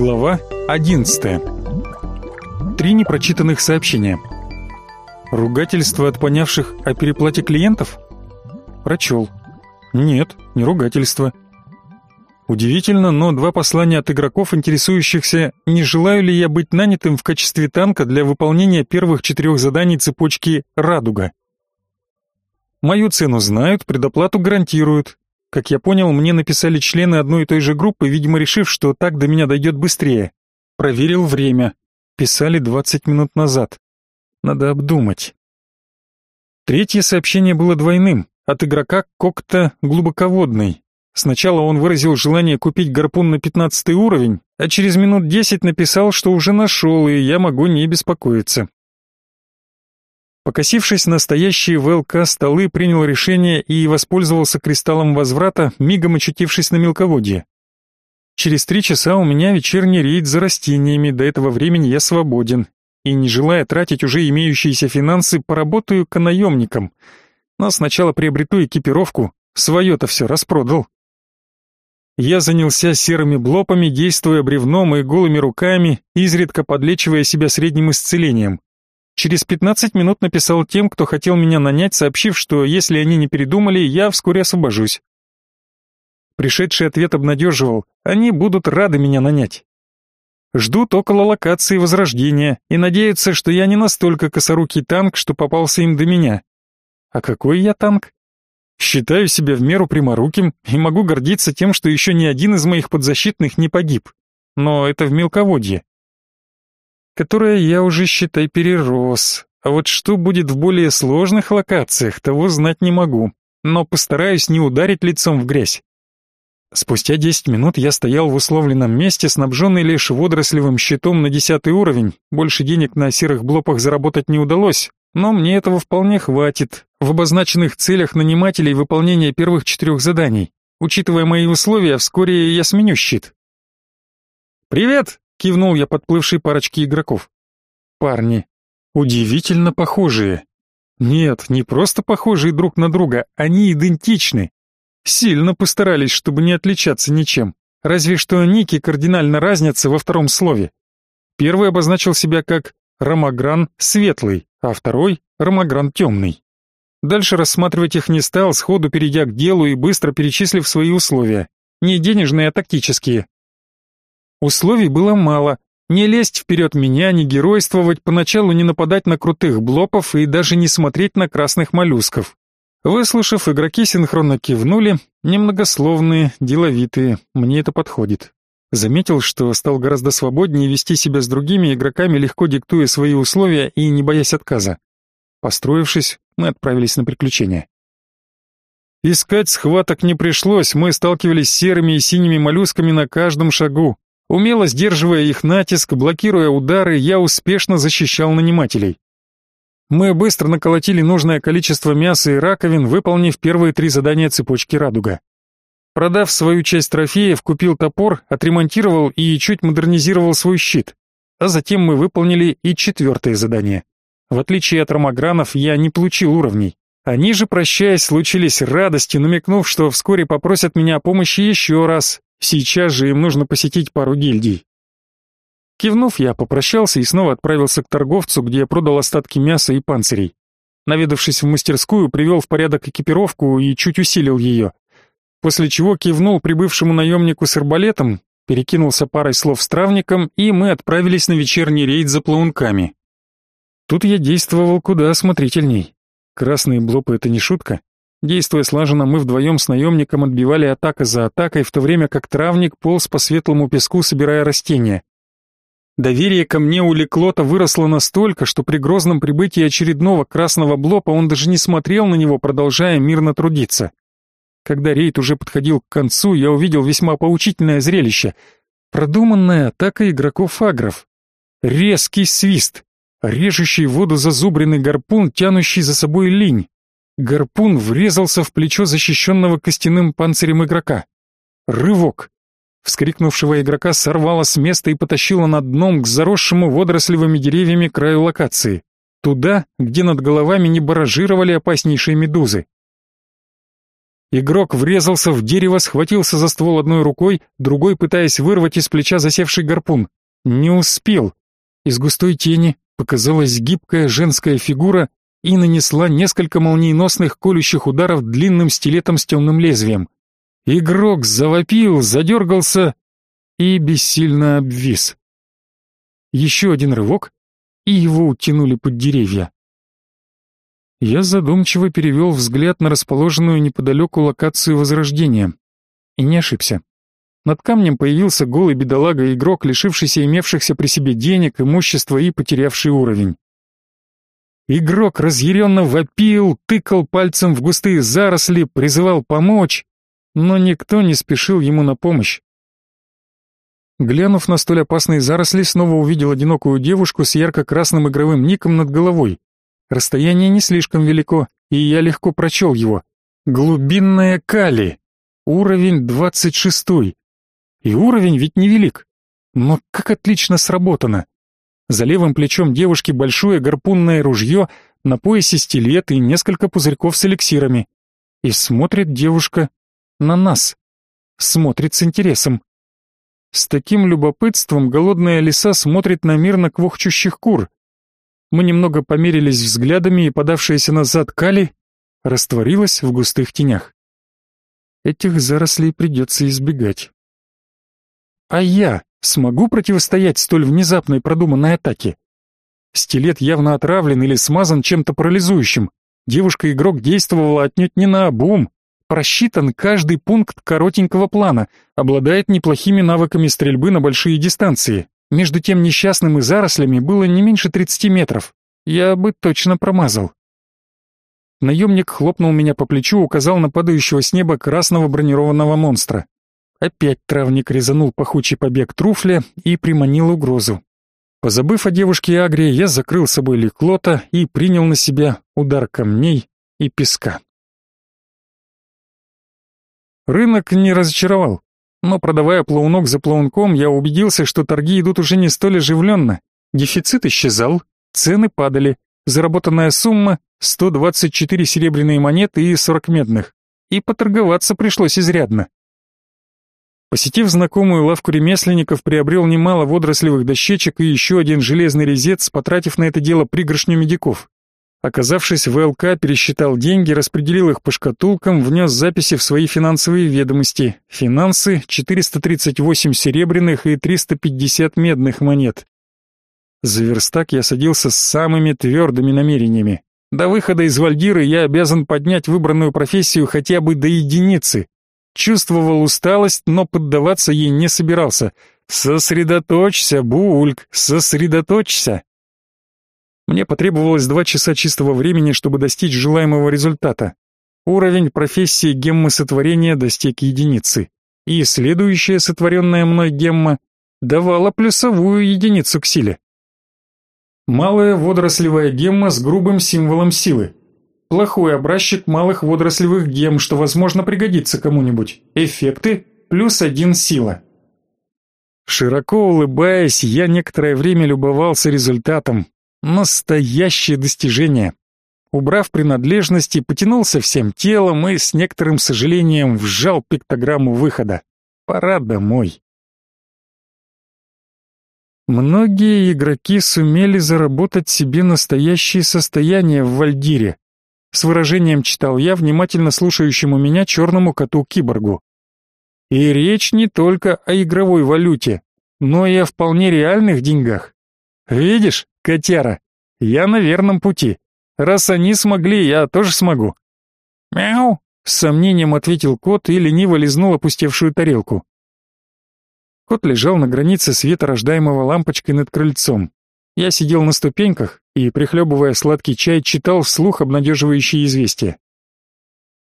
Глава 11. Три непрочитанных сообщения. Ругательство от понявших о переплате клиентов? Прочел. Нет, не ругательство. Удивительно, но два послания от игроков, интересующихся, не желаю ли я быть нанятым в качестве танка для выполнения первых четырех заданий цепочки «Радуга». Мою цену знают, предоплату гарантируют. Как я понял, мне написали члены одной и той же группы, видимо, решив, что так до меня дойдет быстрее. Проверил время. Писали 20 минут назад. Надо обдумать. Третье сообщение было двойным, от игрока Кокта глубоководный. Сначала он выразил желание купить гарпун на 15 уровень, а через минут 10 написал, что уже нашел, и я могу не беспокоиться. Покосившись на стоящие в ЛК столы, принял решение и воспользовался кристаллом возврата, мигом очутившись на мелководье. Через три часа у меня вечерний рейд за растениями, до этого времени я свободен. И не желая тратить уже имеющиеся финансы, поработаю канаемником. Но сначала приобрету экипировку, свое-то все распродал. Я занялся серыми блопами, действуя бревном и голыми руками, изредка подлечивая себя средним исцелением. Через 15 минут написал тем, кто хотел меня нанять, сообщив, что если они не передумали, я вскоре освобожусь. Пришедший ответ обнадеживал, они будут рады меня нанять. Ждут около локации Возрождения и надеются, что я не настолько косорукий танк, что попался им до меня. А какой я танк? Считаю себя в меру пряморуким и могу гордиться тем, что еще ни один из моих подзащитных не погиб. Но это в мелководье которое я уже, считай, перерос. А вот что будет в более сложных локациях, того знать не могу. Но постараюсь не ударить лицом в грязь. Спустя 10 минут я стоял в условленном месте, снабженный лишь водорослевым щитом на 10 уровень. Больше денег на серых блопах заработать не удалось, но мне этого вполне хватит. В обозначенных целях нанимателей выполнения первых четырех заданий. Учитывая мои условия, вскоре я сменю щит. «Привет!» Кивнул я подплывшей парочке игроков. Парни. Удивительно похожие. Нет, не просто похожие друг на друга, они идентичны. Сильно постарались, чтобы не отличаться ничем. Разве что ники кардинально разнятся во втором слове. Первый обозначил себя как Ромагран светлый, а второй Ромагран темный. Дальше рассматривать их не стал, сходу перейдя к делу и быстро перечислив свои условия. Не денежные, а тактические. Условий было мало. Не лезть вперед меня, не геройствовать, поначалу не нападать на крутых блопов и даже не смотреть на красных моллюсков. Выслушав, игроки синхронно кивнули, немногословные, деловитые, мне это подходит. Заметил, что стал гораздо свободнее вести себя с другими игроками, легко диктуя свои условия и не боясь отказа. Построившись, мы отправились на приключения. Искать схваток не пришлось, мы сталкивались с серыми и синими моллюсками на каждом шагу. Умело сдерживая их натиск, блокируя удары, я успешно защищал нанимателей. Мы быстро наколотили нужное количество мяса и раковин, выполнив первые три задания цепочки «Радуга». Продав свою часть трофеев, купил топор, отремонтировал и чуть модернизировал свой щит. А затем мы выполнили и четвертое задание. В отличие от ромагранов, я не получил уровней. Они же, прощаясь, случились радостью, намекнув, что вскоре попросят меня о помощи еще раз, Сейчас же им нужно посетить пару гильдий. Кивнув, я попрощался и снова отправился к торговцу, где я продал остатки мяса и панцирей. Наведавшись в мастерскую, привел в порядок экипировку и чуть усилил ее. После чего кивнул прибывшему наемнику с арбалетом, перекинулся парой слов с травником, и мы отправились на вечерний рейд за плаунками. Тут я действовал куда осмотрительней. Красные блопы — это не шутка. Действуя слаженно, мы вдвоем с наемником отбивали атака за атакой, в то время как травник полз по светлому песку, собирая растения. Доверие ко мне у Леклота выросло настолько, что при грозном прибытии очередного красного блопа он даже не смотрел на него, продолжая мирно трудиться. Когда рейд уже подходил к концу, я увидел весьма поучительное зрелище. Продуманная атака игроков-агров. Резкий свист, режущий воду зазубренный гарпун, тянущий за собой линь. Гарпун врезался в плечо защищенного костяным панцирем игрока. Рывок. Вскрикнувшего игрока сорвало с места и потащило над дном к заросшему водорослевыми деревьями краю локации. Туда, где над головами не баражировали опаснейшие медузы. Игрок врезался в дерево, схватился за ствол одной рукой, другой пытаясь вырвать из плеча засевший гарпун. Не успел. Из густой тени показалась гибкая женская фигура и нанесла несколько молниеносных колющих ударов длинным стилетом с темным лезвием. Игрок завопил, задергался и бессильно обвис. Еще один рывок, и его утянули под деревья. Я задумчиво перевел взгляд на расположенную неподалеку локацию возрождения. И не ошибся. Над камнем появился голый бедолага-игрок, лишившийся имевшихся при себе денег, имущества и потерявший уровень. Игрок разъяренно вопил, тыкал пальцем в густые заросли, призывал помочь, но никто не спешил ему на помощь. Глянув на столь опасные заросли, снова увидел одинокую девушку с ярко-красным игровым ником над головой. Расстояние не слишком велико, и я легко прочел его. Глубинная Кали. Уровень двадцать шестой. И уровень ведь невелик. Но как отлично сработано. За левым плечом девушки большое гарпунное ружье, на поясе стилет и несколько пузырьков с эликсирами. И смотрит девушка на нас. Смотрит с интересом. С таким любопытством голодная лиса смотрит на мирно квохчущих кур. Мы немного померились взглядами, и подавшаяся назад Кали растворилась в густых тенях. Этих зарослей придется избегать. А я смогу противостоять столь внезапной продуманной атаке? Стилет явно отравлен или смазан чем-то парализующим. Девушка-игрок действовала отнюдь не на обум. Просчитан каждый пункт коротенького плана, обладает неплохими навыками стрельбы на большие дистанции. Между тем несчастным и зарослями было не меньше 30 метров. Я бы точно промазал. Наемник хлопнул меня по плечу, указал на падающего с неба красного бронированного монстра. Опять травник резанул пахучий побег труфля и приманил угрозу. Позабыв о девушке Агрии, я закрыл собой леклота и принял на себя удар камней и песка. Рынок не разочаровал. Но продавая плаунок за плаунком, я убедился, что торги идут уже не столь оживленно. Дефицит исчезал, цены падали, заработанная сумма — 124 серебряные монеты и 40 медных. И поторговаться пришлось изрядно. Посетив знакомую лавку ремесленников, приобрел немало водорослевых дощечек и еще один железный резец, потратив на это дело пригоршню медиков. Оказавшись в ЛК, пересчитал деньги, распределил их по шкатулкам, внес записи в свои финансовые ведомости. Финансы — 438 серебряных и 350 медных монет. За верстак я садился с самыми твердыми намерениями. До выхода из Вальдиры я обязан поднять выбранную профессию хотя бы до единицы. Чувствовал усталость, но поддаваться ей не собирался. «Сосредоточься, Бульк, сосредоточься!» Мне потребовалось два часа чистого времени, чтобы достичь желаемого результата. Уровень профессии геммы сотворения достиг единицы. И следующая сотворенная мной гемма давала плюсовую единицу к силе. Малая водорослевая гемма с грубым символом силы. Плохой образчик малых водорослевых гем, что, возможно, пригодится кому-нибудь. Эффекты плюс один сила. Широко улыбаясь, я некоторое время любовался результатом, Настоящее достижение. Убрав принадлежности, потянулся всем телом и с некоторым сожалением вжал пиктограмму выхода. Пора домой. Многие игроки сумели заработать себе настоящее состояние в Вальдире. С выражением читал я внимательно слушающему меня черному коту-киборгу. И речь не только о игровой валюте, но и о вполне реальных деньгах. Видишь, котяра, я на верном пути. Раз они смогли, я тоже смогу. Мяу, с сомнением ответил кот и лениво лизнул опустевшую тарелку. Кот лежал на границе света, рождаемого лампочкой над крыльцом. Я сидел на ступеньках и, прихлебывая сладкий чай, читал вслух обнадеживающие известия.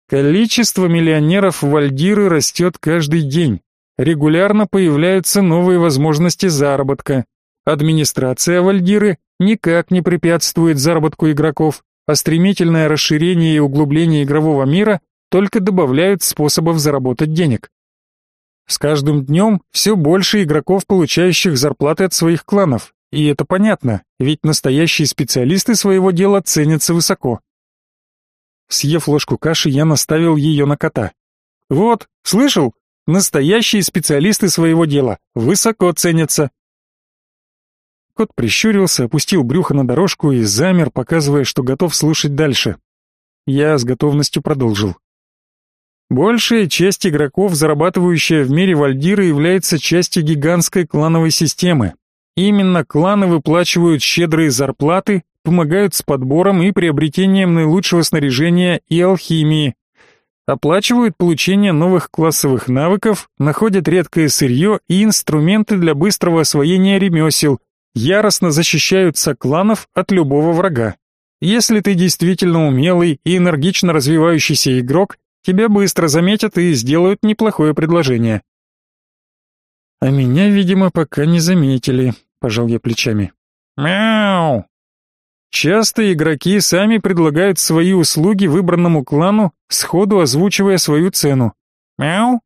Количество миллионеров в Альдиры растет каждый день. Регулярно появляются новые возможности заработка. Администрация Вальдиры никак не препятствует заработку игроков, а стремительное расширение и углубление игрового мира только добавляют способов заработать денег. С каждым днем все больше игроков, получающих зарплаты от своих кланов, и это понятно, ведь настоящие специалисты своего дела ценятся высоко. Съев ложку каши, я наставил ее на кота. Вот, слышал? Настоящие специалисты своего дела, высоко ценятся. Кот прищурился, опустил брюхо на дорожку и замер, показывая, что готов слушать дальше. Я с готовностью продолжил. Большая часть игроков, зарабатывающая в мире Вальдира, является частью гигантской клановой системы. Именно кланы выплачивают щедрые зарплаты, помогают с подбором и приобретением наилучшего снаряжения и алхимии, оплачивают получение новых классовых навыков, находят редкое сырье и инструменты для быстрого освоения ремесел, яростно защищают сокланов от любого врага. Если ты действительно умелый и энергично развивающийся игрок, тебя быстро заметят и сделают неплохое предложение. А меня, видимо, пока не заметили, пожал я плечами. Мяу. Часто игроки сами предлагают свои услуги выбранному клану, сходу озвучивая свою цену. Мяу.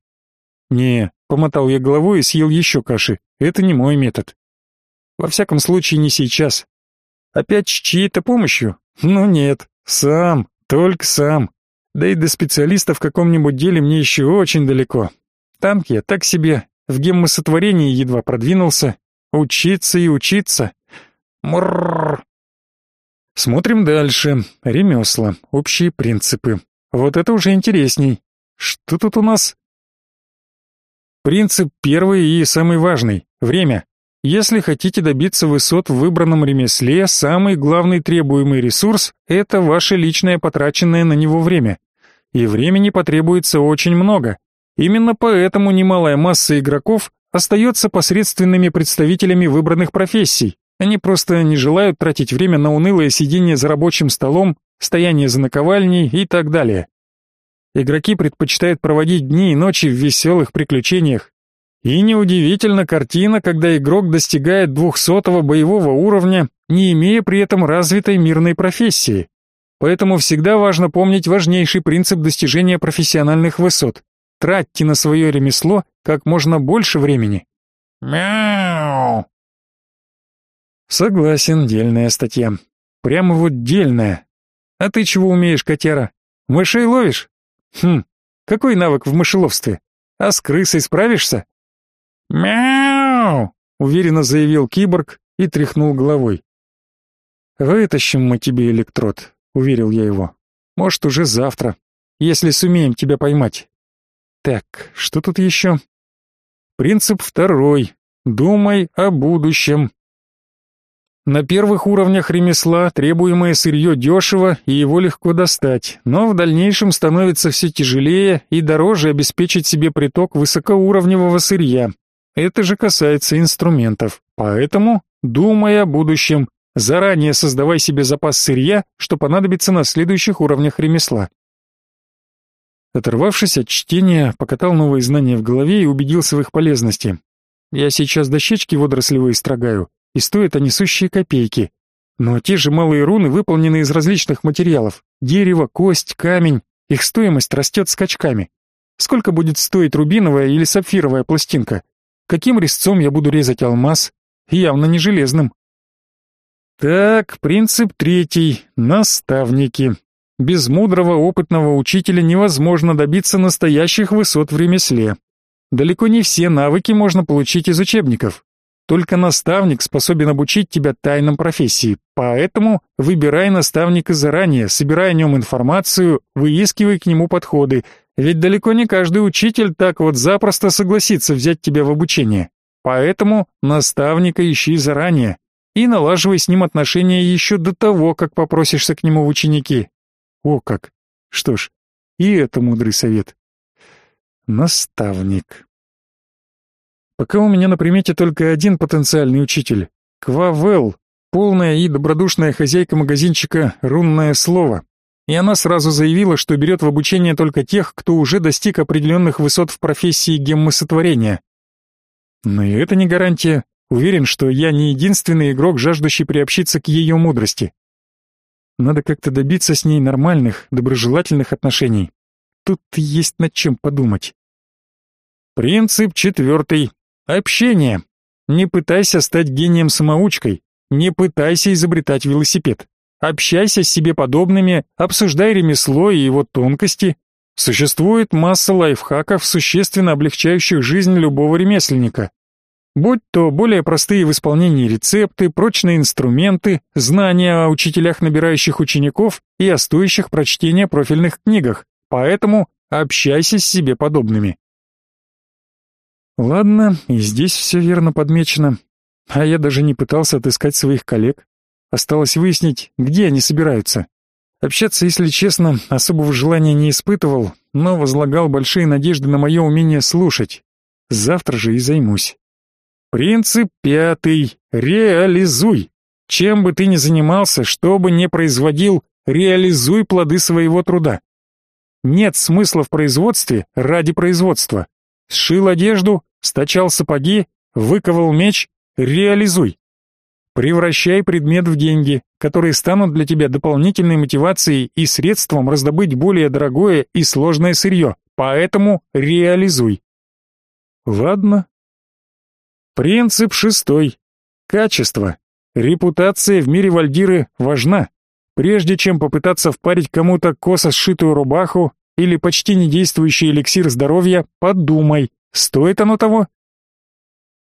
Не, помотал я головой и съел еще каши. Это не мой метод. Во всяком случае, не сейчас. Опять с чьей-то помощью? Ну нет, сам, только сам. Да и до специалиста в каком-нибудь деле мне еще очень далеко. Танк я так себе, в геммосотворении едва продвинулся. Учиться и учиться. Мрррр. Смотрим дальше. Ремесла, общие принципы. Вот это уже интересней. Что тут у нас? Принцип первый и самый важный — время. Если хотите добиться высот в выбранном ремесле, самый главный требуемый ресурс – это ваше личное потраченное на него время. И времени потребуется очень много. Именно поэтому немалая масса игроков остается посредственными представителями выбранных профессий. Они просто не желают тратить время на унылое сидение за рабочим столом, стояние за наковальней и так далее. Игроки предпочитают проводить дни и ночи в веселых приключениях, и неудивительно картина, когда игрок достигает двухсотого боевого уровня, не имея при этом развитой мирной профессии. Поэтому всегда важно помнить важнейший принцип достижения профессиональных высот. Тратьте на свое ремесло как можно больше времени. Мяу. Согласен, дельная статья. Прямо вот дельная. А ты чего умеешь, котяра? Мышей ловишь? Хм, какой навык в мышеловстве? А с крысой справишься? «Мяу!» — уверенно заявил киборг и тряхнул головой. «Вытащим мы тебе электрод», — уверил я его. «Может, уже завтра, если сумеем тебя поймать». Так, что тут еще? Принцип второй. Думай о будущем. На первых уровнях ремесла требуемое сырье дешево и его легко достать, но в дальнейшем становится все тяжелее и дороже обеспечить себе приток высокоуровневого сырья, это же касается инструментов. Поэтому, думая о будущем, заранее создавай себе запас сырья, что понадобится на следующих уровнях ремесла. Оторвавшись от чтения, покатал новые знания в голове и убедился в их полезности. Я сейчас дощечки водорослевые строгаю, и стоят они сущие копейки. Но те же малые руны выполнены из различных материалов. Дерево, кость, камень. Их стоимость растет скачками. Сколько будет стоить рубиновая или сапфировая пластинка? Каким резцом я буду резать алмаз? Явно не железным. Так, принцип третий. Наставники. Без мудрого, опытного учителя невозможно добиться настоящих высот в ремесле. Далеко не все навыки можно получить из учебников. Только наставник способен обучить тебя тайнам профессии, поэтому выбирай наставника заранее, собирай о нем информацию, выискивай к нему подходы, ведь далеко не каждый учитель так вот запросто согласится взять тебя в обучение. Поэтому наставника ищи заранее и налаживай с ним отношения еще до того, как попросишься к нему в ученики. О как! Что ж, и это мудрый совет. Наставник. Пока у меня на примете только один потенциальный учитель — Квавел, полная и добродушная хозяйка магазинчика «Рунное слово» и она сразу заявила, что берет в обучение только тех, кто уже достиг определенных высот в профессии геммосотворения. Но и это не гарантия. Уверен, что я не единственный игрок, жаждущий приобщиться к ее мудрости. Надо как-то добиться с ней нормальных, доброжелательных отношений. Тут есть над чем подумать. Принцип четвертый. Общение. Не пытайся стать гением-самоучкой. Не пытайся изобретать велосипед. Общайся с себе подобными, обсуждай ремесло и его тонкости. Существует масса лайфхаков, существенно облегчающих жизнь любого ремесленника. Будь то более простые в исполнении рецепты, прочные инструменты, знания о учителях, набирающих учеников и о стоящих прочтения профильных книгах. Поэтому общайся с себе подобными. Ладно, и здесь все верно подмечено. А я даже не пытался отыскать своих коллег. Осталось выяснить, где они собираются. Общаться, если честно, особого желания не испытывал, но возлагал большие надежды на мое умение слушать. Завтра же и займусь. Принцип пятый. Реализуй. Чем бы ты ни занимался, что бы ни производил, реализуй плоды своего труда. Нет смысла в производстве ради производства. Сшил одежду, стачал сапоги, выковал меч, реализуй. Превращай предмет в деньги, которые станут для тебя дополнительной мотивацией и средством раздобыть более дорогое и сложное сырье, поэтому реализуй. Ладно. Принцип шестой. Качество. Репутация в мире вальдиры важна. Прежде чем попытаться впарить кому-то косо сшитую рубаху или почти недействующий эликсир здоровья, подумай, стоит оно того?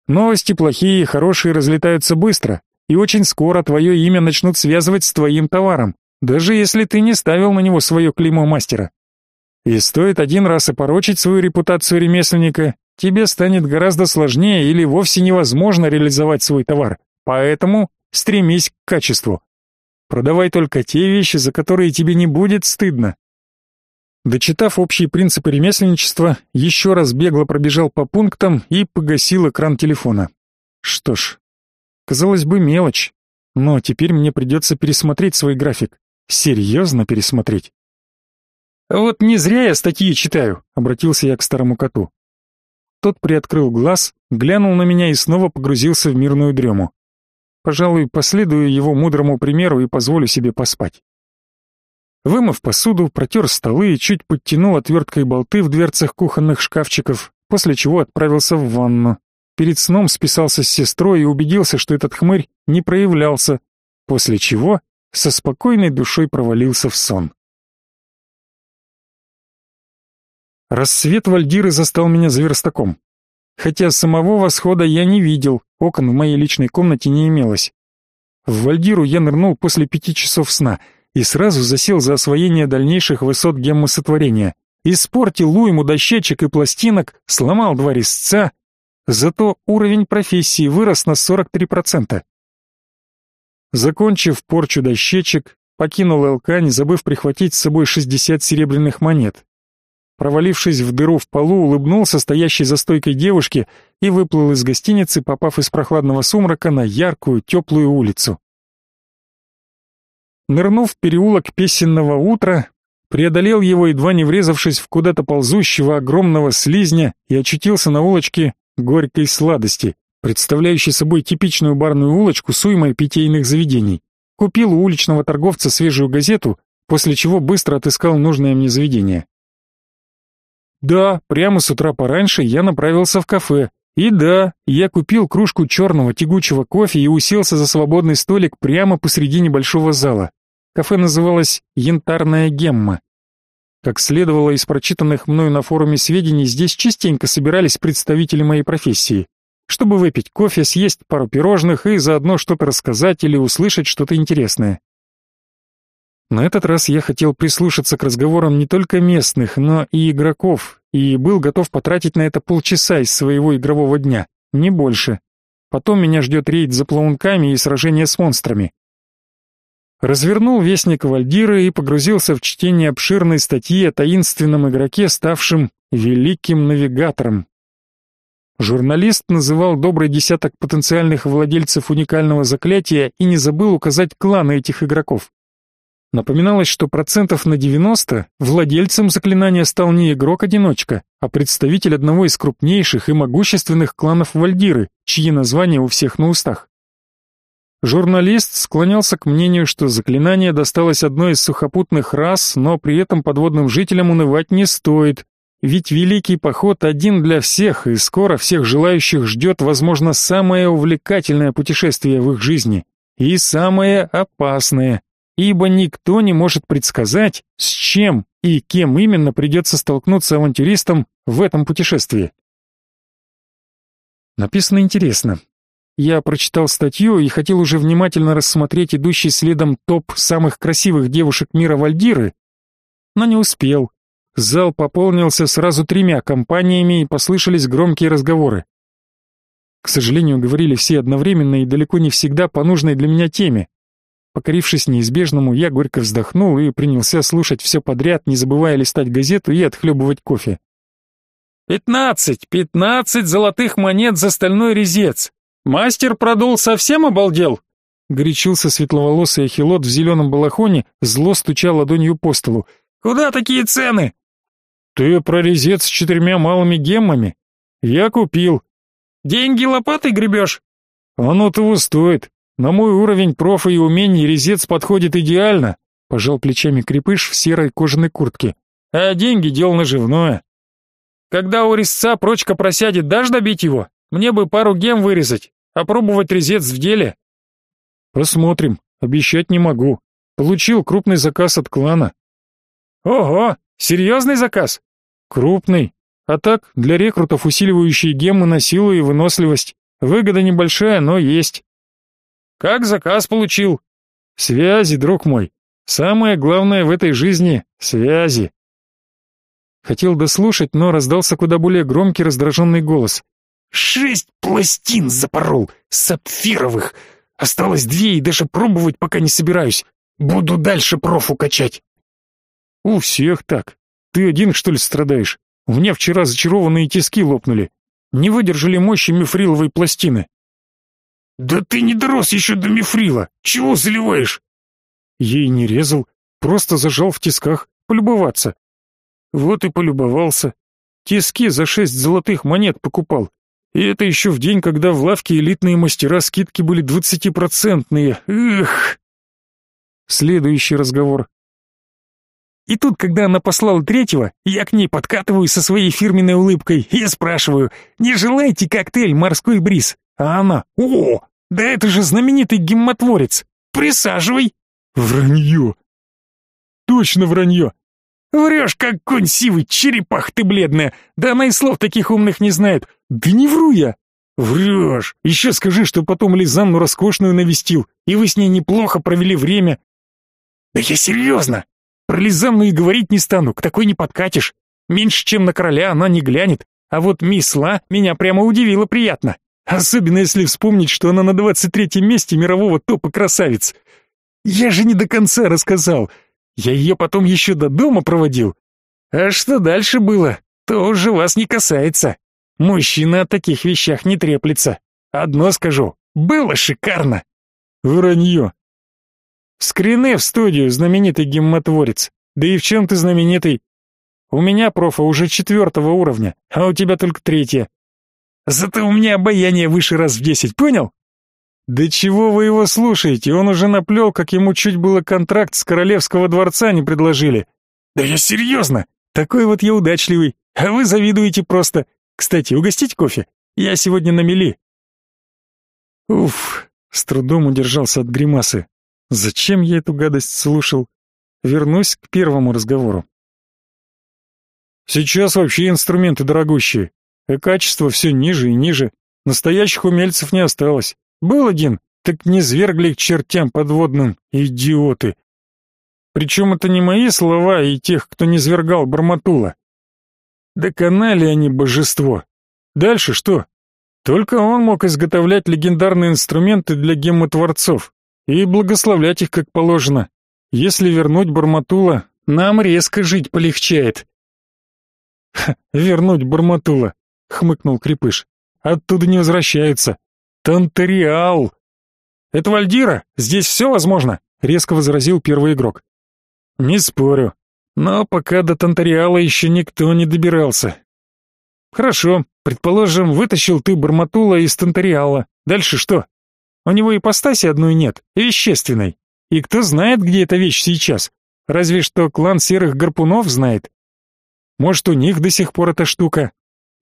Новости плохие и хорошие разлетаются быстро, и очень скоро твое имя начнут связывать с твоим товаром, даже если ты не ставил на него свое клеймо мастера. И стоит один раз опорочить свою репутацию ремесленника, тебе станет гораздо сложнее или вовсе невозможно реализовать свой товар. Поэтому стремись к качеству. Продавай только те вещи, за которые тебе не будет стыдно. Дочитав общие принципы ремесленничества, еще раз бегло пробежал по пунктам и погасил экран телефона. Что ж, Казалось бы, мелочь, но теперь мне придется пересмотреть свой график. Серьезно пересмотреть. «Вот не зря я статьи читаю», — обратился я к старому коту. Тот приоткрыл глаз, глянул на меня и снова погрузился в мирную дрему. Пожалуй, последую его мудрому примеру и позволю себе поспать. Вымыв посуду, протер столы и чуть подтянул отверткой болты в дверцах кухонных шкафчиков, после чего отправился в ванну. Перед сном списался с сестрой и убедился, что этот хмырь не проявлялся, после чего со спокойной душой провалился в сон. Рассвет Вальдиры застал меня за верстаком. Хотя самого восхода я не видел, окон в моей личной комнате не имелось. В Вальдиру я нырнул после пяти часов сна и сразу засел за освоение дальнейших высот геммы сотворения. Испортил уйму дощечек и пластинок, сломал два резца, Зато уровень профессии вырос на 43%. Закончив порчу дощечек, покинул ЛК, не забыв прихватить с собой 60 серебряных монет. Провалившись в дыру в полу, улыбнулся стоящей за стойкой девушке и выплыл из гостиницы, попав из прохладного сумрака на яркую, теплую улицу. Нырнув в переулок песенного утра, преодолел его, едва не врезавшись в куда-то ползущего огромного слизня и очутился на улочке горькой сладости, представляющей собой типичную барную улочку с уймой питейных заведений. Купил у уличного торговца свежую газету, после чего быстро отыскал нужное мне заведение. Да, прямо с утра пораньше я направился в кафе. И да, я купил кружку черного тягучего кофе и уселся за свободный столик прямо посреди небольшого зала. Кафе называлось «Янтарная гемма». Как следовало из прочитанных мною на форуме сведений, здесь частенько собирались представители моей профессии, чтобы выпить кофе, съесть пару пирожных и заодно что-то рассказать или услышать что-то интересное. На этот раз я хотел прислушаться к разговорам не только местных, но и игроков, и был готов потратить на это полчаса из своего игрового дня, не больше. Потом меня ждет рейд за плаунками и сражение с монстрами развернул вестник Вальдира и погрузился в чтение обширной статьи о таинственном игроке, ставшем великим навигатором. Журналист называл добрый десяток потенциальных владельцев уникального заклятия и не забыл указать кланы этих игроков. Напоминалось, что процентов на 90 владельцем заклинания стал не игрок-одиночка, а представитель одного из крупнейших и могущественных кланов Вальдиры, чьи названия у всех на устах. Журналист склонялся к мнению, что заклинание досталось одной из сухопутных рас, но при этом подводным жителям унывать не стоит, ведь великий поход один для всех, и скоро всех желающих ждет, возможно, самое увлекательное путешествие в их жизни и самое опасное, ибо никто не может предсказать, с чем и кем именно придется столкнуться авантюристам в этом путешествии. Написано интересно. Я прочитал статью и хотел уже внимательно рассмотреть идущий следом топ самых красивых девушек мира Вальдиры, но не успел. Зал пополнился сразу тремя компаниями и послышались громкие разговоры. К сожалению, говорили все одновременно и далеко не всегда по нужной для меня теме. Покорившись неизбежному, я горько вздохнул и принялся слушать все подряд, не забывая листать газету и отхлебывать кофе. «Пятнадцать! Пятнадцать золотых монет за стальной резец! Мастер продул совсем обалдел?» Горячился светловолосый ахилот в зеленом балахоне, зло стуча ладонью по столу. «Куда такие цены?» «Ты про резец с четырьмя малыми геммами? Я купил». «Деньги лопатой гребешь?» «Оно того стоит. На мой уровень профа и умений резец подходит идеально», пожал плечами крепыш в серой кожаной куртке. «А деньги — дело наживное». «Когда у резца прочка просядет, дашь добить его? Мне бы пару гем вырезать, опробовать резец в деле». «Посмотрим, обещать не могу. Получил крупный заказ от клана». «Ого, серьезный заказ?» «Крупный. А так, для рекрутов усиливающие геммы на силу и выносливость. Выгода небольшая, но есть». «Как заказ получил?» «Связи, друг мой. Самое главное в этой жизни — связи». Хотел дослушать, но раздался куда более громкий раздраженный голос. «Шесть пластин запорол, сапфировых. Осталось две и даже пробовать пока не собираюсь. Буду дальше профу качать». «У всех так. Ты один, что ли, страдаешь? У меня вчера зачарованные тиски лопнули. Не выдержали мощи мифриловой пластины». «Да ты не дорос еще до мифрила. Чего заливаешь?» Ей не резал, просто зажал в тисках, полюбоваться. Вот и полюбовался. Тиски за шесть золотых монет покупал. И это еще в день, когда в лавке элитные мастера скидки были двадцатипроцентные. Эх! Следующий разговор. И тут, когда она послала третьего, я к ней подкатываю со своей фирменной улыбкой и спрашиваю, не желаете коктейль «Морской бриз»? А она, о, да это же знаменитый геммотворец. Присаживай. Вранье. Точно вранье. Врешь, как конь сивый, черепах ты бледная. Да она и слов таких умных не знает. Да не вру я. Врешь. Еще скажи, что потом Лизанну роскошную навестил, и вы с ней неплохо провели время. Да я серьезно. Про Лизанну и говорить не стану, к такой не подкатишь. Меньше, чем на короля, она не глянет. А вот мисс Ла меня прямо удивила приятно. Особенно если вспомнить, что она на двадцать третьем месте мирового топа красавиц. Я же не до конца рассказал. Я ее потом еще до дома проводил. А что дальше было, то уже вас не касается. Мужчина о таких вещах не треплется. Одно скажу, было шикарно. Вранье. Скрины в студию, знаменитый геммотворец. Да и в чем ты знаменитый? У меня профа уже четвертого уровня, а у тебя только третья. Зато у меня обаяние выше раз в десять, понял? «Да чего вы его слушаете? Он уже наплел, как ему чуть было контракт с королевского дворца не предложили». «Да я серьезно! Такой вот я удачливый, а вы завидуете просто. Кстати, угостить кофе? Я сегодня на мели». Уф, с трудом удержался от гримасы. Зачем я эту гадость слушал? Вернусь к первому разговору. Сейчас вообще инструменты дорогущие, и качество все ниже и ниже. Настоящих умельцев не осталось. Был один, так не звергли к чертям подводным, идиоты. Причем это не мои слова и тех, кто не звергал Барматула. Доконали они божество. Дальше что? Только он мог изготовлять легендарные инструменты для геммотворцов и благословлять их как положено. Если вернуть Барматула, нам резко жить полегчает. вернуть Барматула, хмыкнул Крепыш. Оттуда не возвращаются. Тантериал. Это Вальдира, здесь все возможно, резко возразил первый игрок. Не спорю, но пока до Тантериала еще никто не добирался. Хорошо, предположим, вытащил ты Барматула из Тантериала. Дальше что? У него ипостаси одной нет, вещественной. И кто знает, где эта вещь сейчас? Разве что клан серых гарпунов знает. Может, у них до сих пор эта штука.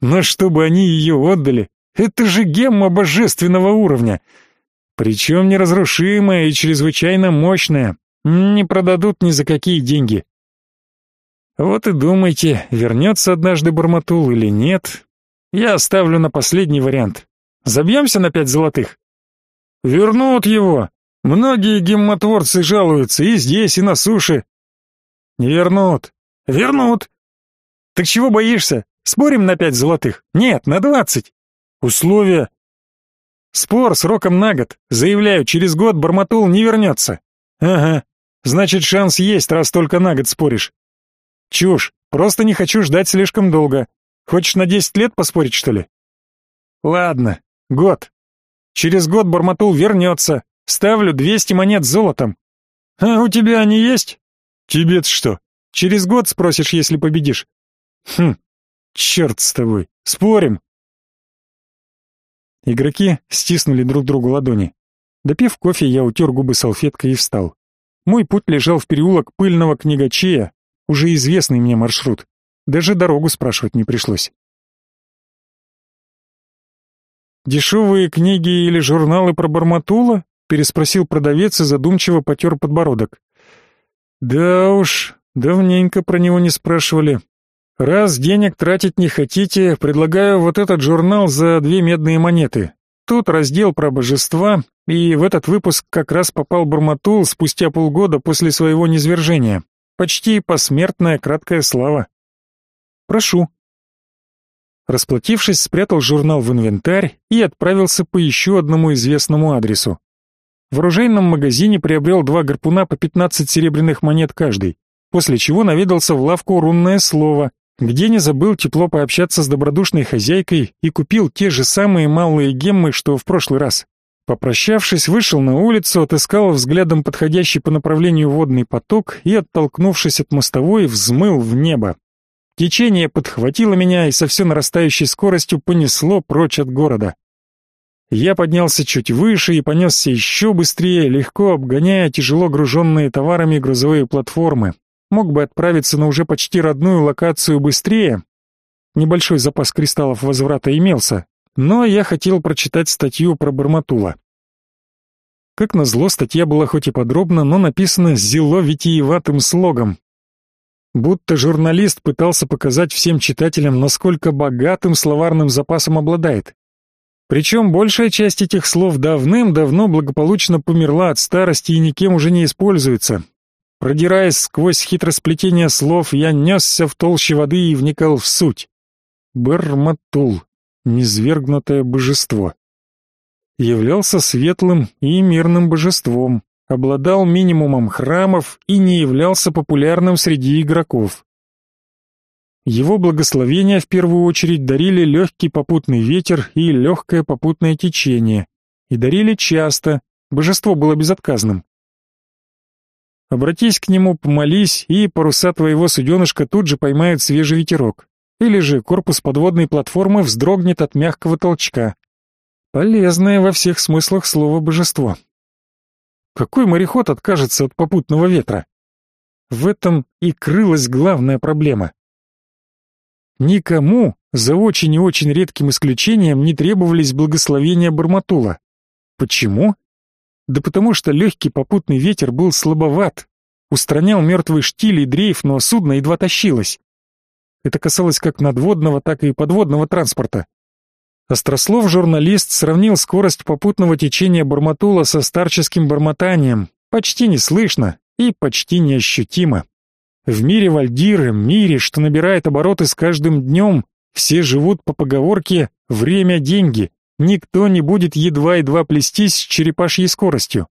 Но чтобы они ее отдали, это же гемма божественного уровня. Причем неразрушимая и чрезвычайно мощная. Не продадут ни за какие деньги. Вот и думайте, вернется однажды Барматул или нет. Я оставлю на последний вариант. Забьемся на пять золотых? Вернут его. Многие геммотворцы жалуются и здесь, и на суше. Не вернут. Вернут. Так чего боишься? Спорим на пять золотых? Нет, на двадцать. Условия. Спор сроком на год. Заявляю, через год Барматул не вернется. Ага. Значит, шанс есть, раз только на год споришь. Чушь. Просто не хочу ждать слишком долго. Хочешь на десять лет поспорить, что ли? Ладно, год. Через год Барматул вернется. Ставлю двести монет золотом. А у тебя они есть? Тебе-то что? Через год спросишь, если победишь. Хм, черт с тобой. Спорим? Игроки стиснули друг другу ладони. Допив кофе, я утер губы салфеткой и встал. Мой путь лежал в переулок пыльного книгачея, уже известный мне маршрут. Даже дорогу спрашивать не пришлось. «Дешевые книги или журналы про Барматула?» — переспросил продавец и задумчиво потер подбородок. «Да уж, давненько про него не спрашивали. Раз денег тратить не хотите, предлагаю вот этот журнал за две медные монеты. Тут раздел про божества, и в этот выпуск как раз попал Бурматул спустя полгода после своего низвержения. Почти посмертная краткая слава. Прошу. Расплатившись, спрятал журнал в инвентарь и отправился по еще одному известному адресу. В оружейном магазине приобрел два гарпуна по 15 серебряных монет каждый, после чего наведался в лавку «Рунное слово», где не забыл тепло пообщаться с добродушной хозяйкой и купил те же самые малые геммы, что в прошлый раз. Попрощавшись, вышел на улицу, отыскал взглядом подходящий по направлению водный поток и, оттолкнувшись от мостовой, взмыл в небо. Течение подхватило меня и со все нарастающей скоростью понесло прочь от города. Я поднялся чуть выше и понесся еще быстрее, легко обгоняя тяжело груженные товарами грузовые платформы, Мог бы отправиться на уже почти родную локацию быстрее. Небольшой запас кристаллов возврата имелся, но я хотел прочитать статью про Барматула. Как назло, статья была хоть и подробна, но написана зело витиеватым слогом. Будто журналист пытался показать всем читателям, насколько богатым словарным запасом обладает. Причем большая часть этих слов давным-давно благополучно померла от старости и никем уже не используется, Продираясь сквозь хитросплетение слов, я несся в толще воды и вникал в суть. Барматул, низвергнутое божество. Являлся светлым и мирным божеством, обладал минимумом храмов и не являлся популярным среди игроков. Его благословения в первую очередь дарили легкий попутный ветер и легкое попутное течение. И дарили часто, божество было безотказным. Обратись к нему, помолись, и паруса твоего суденышка тут же поймают свежий ветерок. Или же корпус подводной платформы вздрогнет от мягкого толчка. Полезное во всех смыслах слова божество. Какой мореход откажется от попутного ветра? В этом и крылась главная проблема. Никому, за очень и очень редким исключением, не требовались благословения Барматула. Почему? Да потому что легкий попутный ветер был слабоват, устранял мертвый штиль и дрейф, но судно едва тащилось. Это касалось как надводного, так и подводного транспорта. Острослов-журналист сравнил скорость попутного течения Барматула со старческим бормотанием, почти не слышно и почти неощутимо. В мире Вальдиры, мире, что набирает обороты с каждым днем, все живут по поговорке «время – деньги», Никто не будет едва-едва плестись с черепашьей скоростью.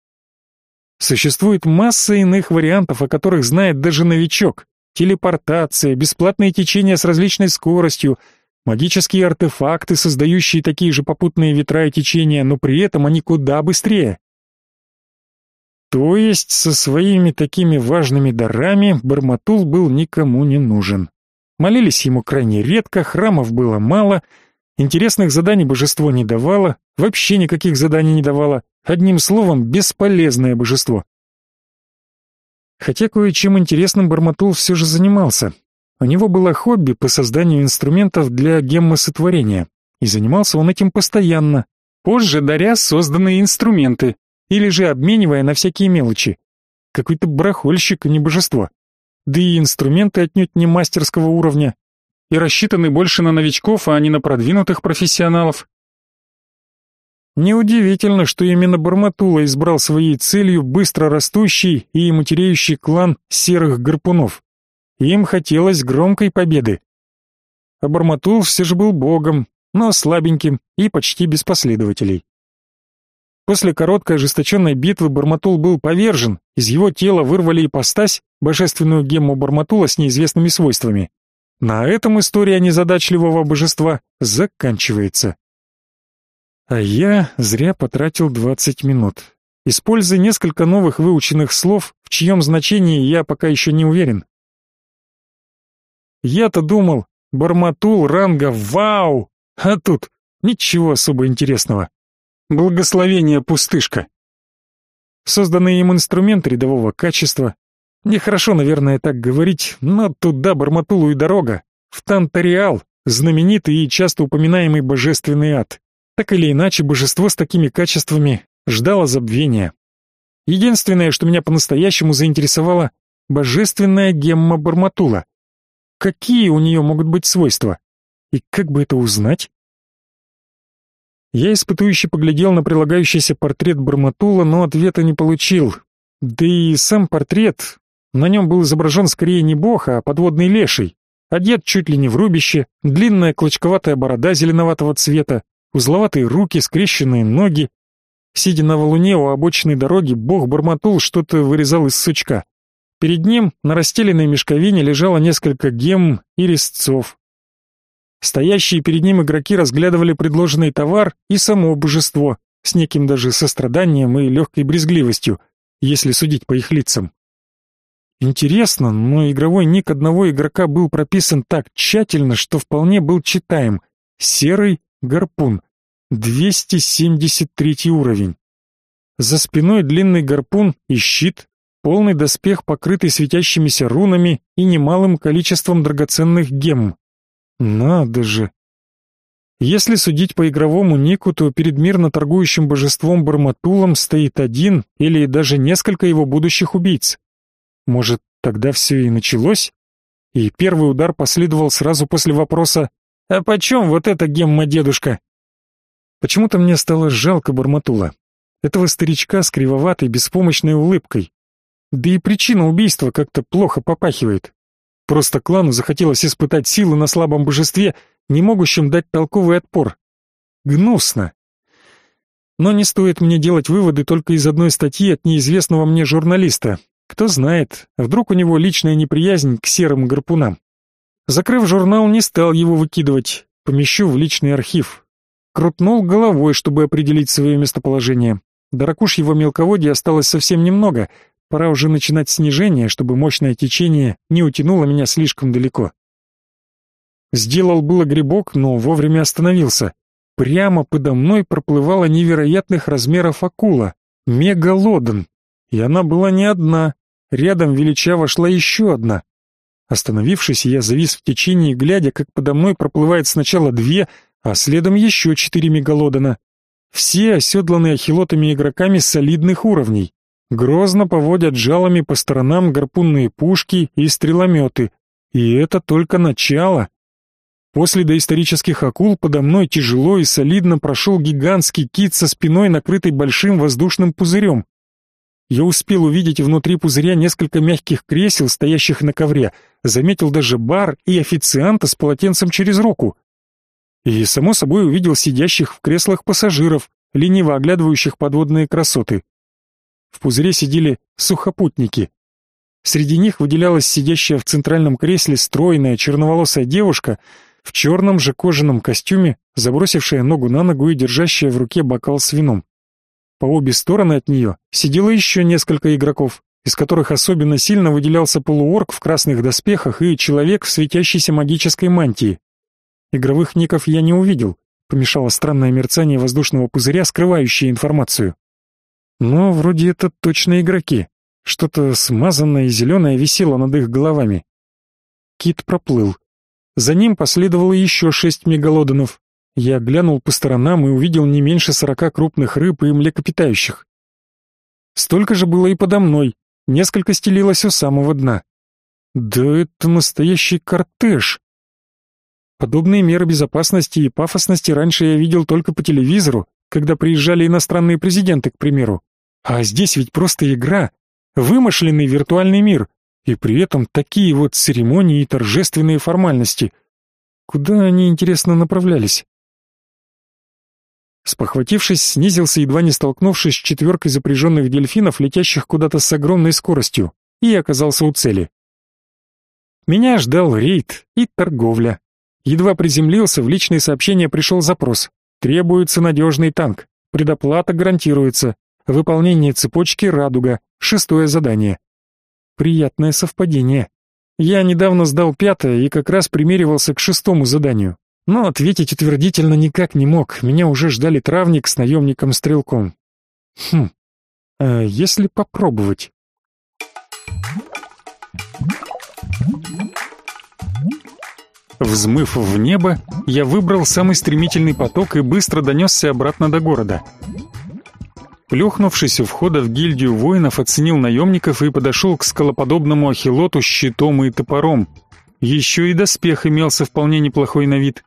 Существует масса иных вариантов, о которых знает даже новичок. Телепортация, бесплатные течения с различной скоростью, магические артефакты, создающие такие же попутные ветра и течения, но при этом они куда быстрее. То есть со своими такими важными дарами Барматул был никому не нужен. Молились ему крайне редко, храмов было мало — Интересных заданий божество не давало, вообще никаких заданий не давало, одним словом, бесполезное божество. Хотя кое-чем интересным Барматул все же занимался. У него было хобби по созданию инструментов для геммосотворения, и занимался он этим постоянно, позже даря созданные инструменты, или же обменивая на всякие мелочи. Какой-то барахольщик, а не божество. Да и инструменты отнюдь не мастерского уровня. И рассчитаны больше на новичков, а не на продвинутых профессионалов. Неудивительно, что именно Барматула избрал своей целью быстро растущий и матереющий клан серых гарпунов. Им хотелось громкой победы. А Барматул все же был богом, но слабеньким и почти без последователей. После короткой ожесточенной битвы Барматул был повержен, из его тела вырвали ипостась, божественную гемму Барматула с неизвестными свойствами. На этом история незадачливого божества заканчивается. А я зря потратил 20 минут. Используя несколько новых выученных слов, в чьем значении я пока еще не уверен. Я-то думал, Барматул ранга вау, а тут ничего особо интересного. Благословение пустышка. Созданный им инструмент рядового качества. Нехорошо, наверное, так говорить, но туда Барматулу и дорога. В Тантариал, знаменитый и часто упоминаемый божественный ад. Так или иначе, божество с такими качествами ждало забвения. Единственное, что меня по-настоящему заинтересовало, божественная гемма Барматула. Какие у нее могут быть свойства? И как бы это узнать? Я испытующе поглядел на прилагающийся портрет Барматула, но ответа не получил. Да и сам портрет, на нем был изображен скорее не бог, а подводный леший. Одет чуть ли не в рубище, длинная клочковатая борода зеленоватого цвета, узловатые руки, скрещенные ноги. Сидя на валуне у обочины дороги, бог Барматул что-то вырезал из сучка. Перед ним на расстеленной мешковине лежало несколько гем и резцов. Стоящие перед ним игроки разглядывали предложенный товар и само божество, с неким даже состраданием и легкой брезгливостью, если судить по их лицам. Интересно, но игровой ник одного игрока был прописан так тщательно, что вполне был читаем. Серый гарпун. 273 уровень. За спиной длинный гарпун и щит, полный доспех, покрытый светящимися рунами и немалым количеством драгоценных гем. Надо же. Если судить по игровому нику, то перед мирно торгующим божеством Барматулом стоит один или даже несколько его будущих убийц. Может, тогда все и началось? И первый удар последовал сразу после вопроса «А почем вот эта гемма, дедушка?» Почему-то мне стало жалко Барматула. Этого старичка с кривоватой, беспомощной улыбкой. Да и причина убийства как-то плохо попахивает. Просто клану захотелось испытать силы на слабом божестве, не могущем дать толковый отпор. Гнусно. Но не стоит мне делать выводы только из одной статьи от неизвестного мне журналиста. Кто знает, вдруг у него личная неприязнь к серым гарпунам. Закрыв журнал, не стал его выкидывать, помещу в личный архив. Крутнул головой, чтобы определить свое местоположение. До ракушьего мелководья осталось совсем немного, пора уже начинать снижение, чтобы мощное течение не утянуло меня слишком далеко. Сделал было грибок, но вовремя остановился. Прямо подо мной проплывала невероятных размеров акула, мегалодон. И она была не одна, рядом величаво шла еще одна. Остановившись, я завис в течении, глядя, как подо мной проплывает сначала две, а следом еще четыре мегалодона. Все оседланные ахилотами игроками солидных уровней. Грозно поводят жалами по сторонам гарпунные пушки и стрелометы. И это только начало. После доисторических акул подо мной тяжело и солидно прошел гигантский кит со спиной, накрытой большим воздушным пузырем. Я успел увидеть внутри пузыря несколько мягких кресел, стоящих на ковре, заметил даже бар и официанта с полотенцем через руку. И, само собой, увидел сидящих в креслах пассажиров, лениво оглядывающих подводные красоты. В пузыре сидели сухопутники. Среди них выделялась сидящая в центральном кресле стройная черноволосая девушка в черном же кожаном костюме, забросившая ногу на ногу и держащая в руке бокал с вином. По обе стороны от нее сидело еще несколько игроков, из которых особенно сильно выделялся полуорк в красных доспехах и человек в светящейся магической мантии. Игровых ников я не увидел, помешало странное мерцание воздушного пузыря, скрывающее информацию. Но вроде это точно игроки. Что-то смазанное и зеленое висело над их головами. Кит проплыл. За ним последовало еще шесть мегалодонов. Я глянул по сторонам и увидел не меньше сорока крупных рыб и млекопитающих. Столько же было и подо мной, несколько стелилось у самого дна. Да это настоящий кортеж. Подобные меры безопасности и пафосности раньше я видел только по телевизору, когда приезжали иностранные президенты, к примеру. А здесь ведь просто игра, вымышленный виртуальный мир, и при этом такие вот церемонии и торжественные формальности. Куда они, интересно, направлялись? Спохватившись, снизился, едва не столкнувшись с четверкой запряженных дельфинов, летящих куда-то с огромной скоростью, и оказался у цели. Меня ждал рейд и торговля. Едва приземлился, в личные сообщения пришел запрос. Требуется надежный танк. Предоплата гарантируется. Выполнение цепочки «Радуга». Шестое задание. Приятное совпадение. Я недавно сдал пятое и как раз примеривался к шестому заданию. Но ответить утвердительно никак не мог. Меня уже ждали травник с наемником-стрелком. Хм, а если попробовать? Взмыв в небо, я выбрал самый стремительный поток и быстро донесся обратно до города. Плюхнувшись у входа в гильдию воинов, оценил наемников и подошел к скалоподобному ахилоту с щитом и топором. Еще и доспех имелся вполне неплохой на вид.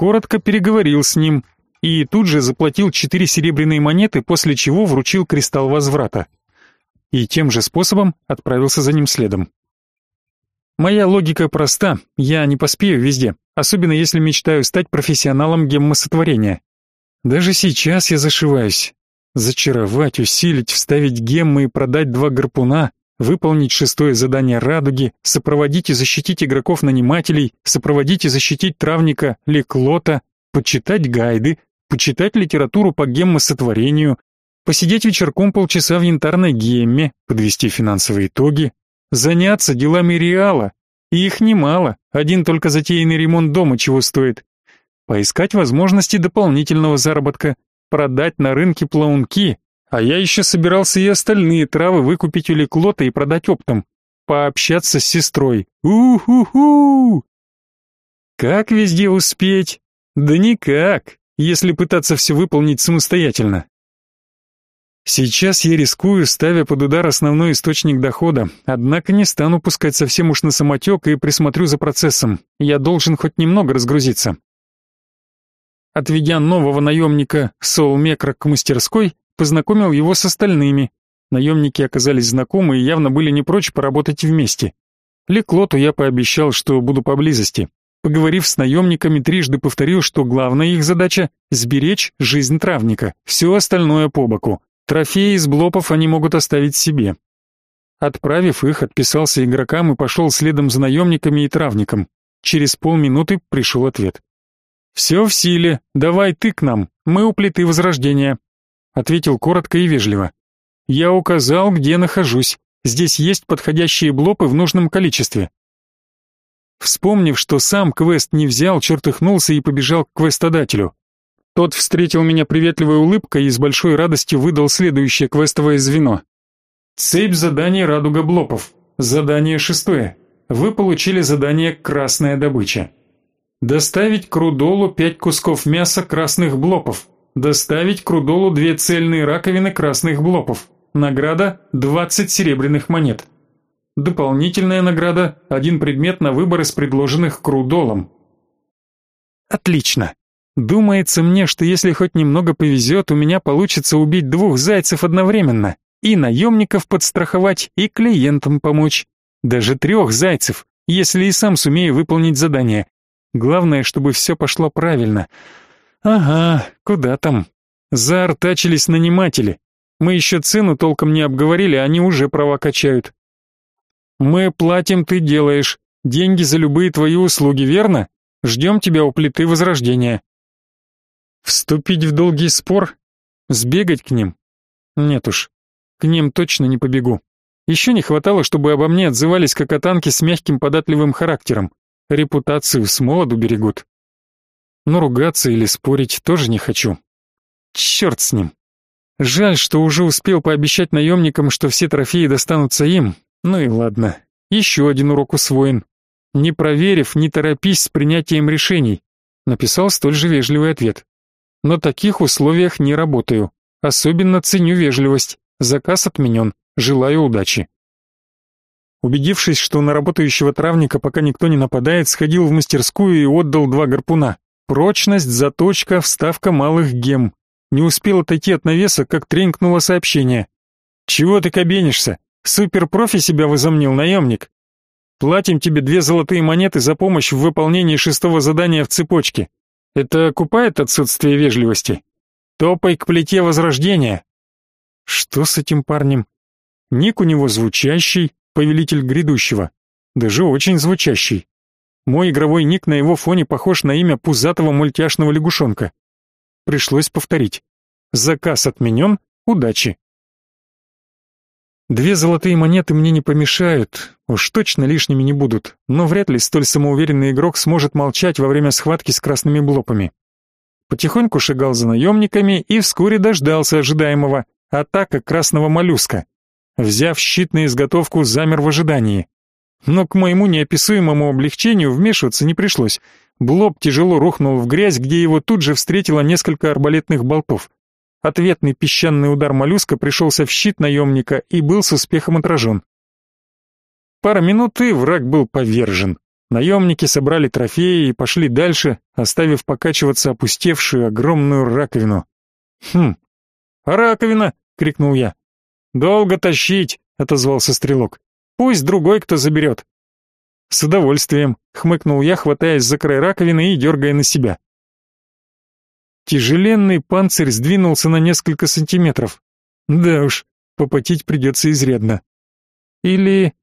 Коротко переговорил с ним и тут же заплатил четыре серебряные монеты, после чего вручил кристалл возврата. И тем же способом отправился за ним следом. Моя логика проста, я не поспею везде, особенно если мечтаю стать профессионалом геммосотворения. Даже сейчас я зашиваюсь, Зачаровать, усилить, вставить геммы и продать два гарпуна, выполнить шестое задание радуги, сопроводить и защитить игроков-нанимателей, сопроводить и защитить травника Леклота, почитать гайды, почитать литературу по геммосотворению, посидеть вечерком полчаса в янтарной гемме, подвести финансовые итоги, заняться делами Реала, и их немало, один только затеянный ремонт дома чего стоит, поискать возможности дополнительного заработка, продать на рынке плаунки, а я еще собирался и остальные травы выкупить у Леклота и продать оптом. Пообщаться с сестрой. У-ху-ху! Как везде успеть? Да никак, если пытаться все выполнить самостоятельно. Сейчас я рискую, ставя под удар основной источник дохода, однако не стану пускать совсем уж на самотек и присмотрю за процессом. Я должен хоть немного разгрузиться. Отведя нового наемника Соулмекра к мастерской, познакомил его с остальными. Наемники оказались знакомы и явно были не прочь поработать вместе. Леклоту я пообещал, что буду поблизости. Поговорив с наемниками, трижды повторил, что главная их задача — сберечь жизнь травника, все остальное по боку. Трофеи из блопов они могут оставить себе. Отправив их, отписался игрокам и пошел следом за наемниками и травником. Через полминуты пришел ответ. «Все в силе, давай ты к нам, мы у плиты Возрождения», — ответил коротко и вежливо. «Я указал, где нахожусь. Здесь есть подходящие блопы в нужном количестве». Вспомнив, что сам квест не взял, чертыхнулся и побежал к квестодателю. Тот встретил меня приветливой улыбкой и с большой радостью выдал следующее квестовое звено. Цепь заданий «Радуга блопов». Задание шестое. Вы получили задание «Красная добыча». Доставить к Рудолу пять кусков мяса красных блопов. Доставить к Рудолу две цельные раковины красных блопов. Награда 20 серебряных монет. Дополнительная награда один предмет на выбор из предложенных Крудолом. Отлично. Думается мне, что если хоть немного повезет, у меня получится убить двух зайцев одновременно. И наемников подстраховать, и клиентам помочь. Даже трех зайцев, если и сам сумею выполнить задание. Главное, чтобы все пошло правильно. Ага, куда там? Заортачились наниматели. Мы еще цену толком не обговорили, они уже права качают. Мы платим, ты делаешь. Деньги за любые твои услуги, верно? Ждем тебя у плиты Возрождения. Вступить в долгий спор? Сбегать к ним? Нет уж, к ним точно не побегу. Еще не хватало, чтобы обо мне отзывались как о танке с мягким податливым характером. Репутацию с молоду берегут. Но ругаться или спорить тоже не хочу. Черт с ним. Жаль, что уже успел пообещать наемникам, что все трофеи достанутся им. Ну и ладно. Еще один урок усвоен. Не проверив, не торопись с принятием решений. Написал столь же вежливый ответ. На таких условиях не работаю. Особенно ценю вежливость. Заказ отменен. Желаю удачи. Убедившись, что на работающего травника пока никто не нападает, сходил в мастерскую и отдал два гарпуна. Прочность, заточка, вставка малых гем. Не успел отойти от навеса, как тренькнуло сообщение. «Чего ты кабенишься? Суперпрофи себя возомнил наемник. Платим тебе две золотые монеты за помощь в выполнении шестого задания в цепочке. Это купает отсутствие вежливости? Топай к плите возрождения». Что с этим парнем? Ник у него звучащий, повелитель грядущего. Даже очень звучащий. Мой игровой ник на его фоне похож на имя пузатого мультяшного лягушонка. Пришлось повторить. Заказ отменен, удачи. Две золотые монеты мне не помешают, уж точно лишними не будут, но вряд ли столь самоуверенный игрок сможет молчать во время схватки с красными блопами. Потихоньку шагал за наемниками и вскоре дождался ожидаемого атака красного моллюска. Взяв щит на изготовку, замер в ожидании. Но к моему неописуемому облегчению вмешиваться не пришлось. Блоб тяжело рухнул в грязь, где его тут же встретило несколько арбалетных болтов. Ответный песчаный удар моллюска пришелся в щит наемника и был с успехом отражен. Пара минут, и враг был повержен. Наемники собрали трофеи и пошли дальше, оставив покачиваться опустевшую огромную раковину. «Хм, раковина!» — крикнул я. «Долго тащить!» — отозвался стрелок. «Пусть другой кто заберет». «С удовольствием», — хмыкнул я, хватаясь за край раковины и дергая на себя. Тяжеленный панцирь сдвинулся на несколько сантиметров. Да уж, попотеть придется изрядно. Или...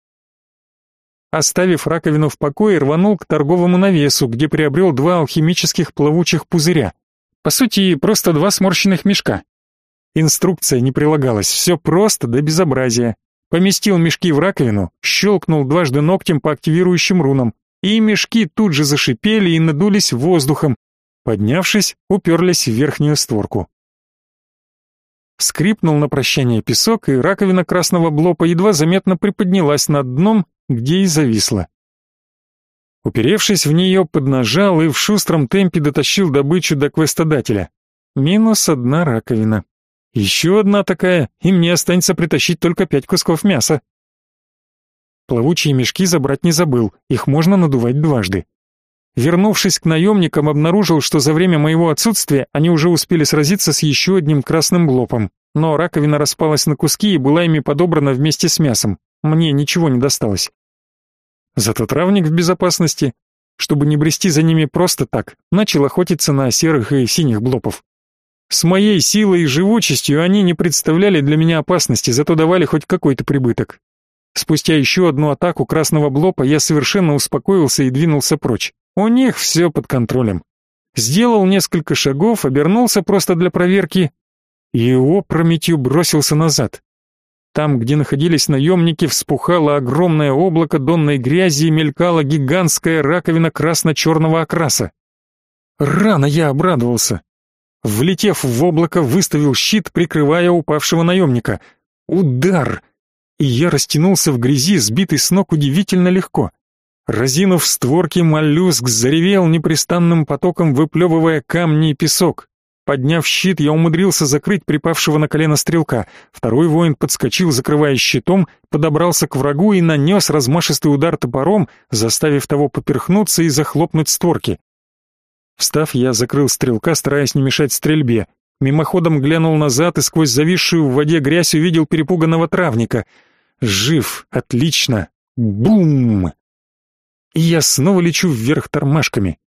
Оставив раковину в покое, рванул к торговому навесу, где приобрел два алхимических плавучих пузыря. По сути, просто два сморщенных мешка. Инструкция не прилагалась, все просто до безобразия. Поместил мешки в раковину, щелкнул дважды ногтем по активирующим рунам, и мешки тут же зашипели и надулись воздухом, поднявшись, уперлись в верхнюю створку. Скрипнул на прощание песок, и раковина красного блопа едва заметно приподнялась над дном, где и зависла. Уперевшись в нее, поднажал и в шустром темпе дотащил добычу до квестодателя. Минус одна раковина. Еще одна такая, и мне останется притащить только пять кусков мяса. Плавучие мешки забрать не забыл, их можно надувать дважды. Вернувшись к наемникам, обнаружил, что за время моего отсутствия они уже успели сразиться с еще одним красным блопом, но раковина распалась на куски и была ими подобрана вместе с мясом. Мне ничего не досталось. Зато травник в безопасности. Чтобы не брести за ними просто так, начал охотиться на серых и синих блопов. С моей силой и живучестью они не представляли для меня опасности, зато давали хоть какой-то прибыток. Спустя еще одну атаку красного блопа я совершенно успокоился и двинулся прочь. У них все под контролем. Сделал несколько шагов, обернулся просто для проверки и опрометью бросился назад. Там, где находились наемники, вспухало огромное облако донной грязи и мелькала гигантская раковина красно-черного окраса. Рано я обрадовался. Влетев в облако, выставил щит, прикрывая упавшего наемника. Удар! И я растянулся в грязи, сбитый с ног удивительно легко. Разинув створки, моллюск заревел непрестанным потоком, выплевывая камни и песок. Подняв щит, я умудрился закрыть припавшего на колено стрелка. Второй воин подскочил, закрывая щитом, подобрался к врагу и нанес размашистый удар топором, заставив того поперхнуться и захлопнуть створки. Встав, я закрыл стрелка, стараясь не мешать стрельбе. Мимоходом глянул назад и сквозь зависшую в воде грязь увидел перепуганного травника. Жив, отлично. Бум! И я снова лечу вверх тормашками.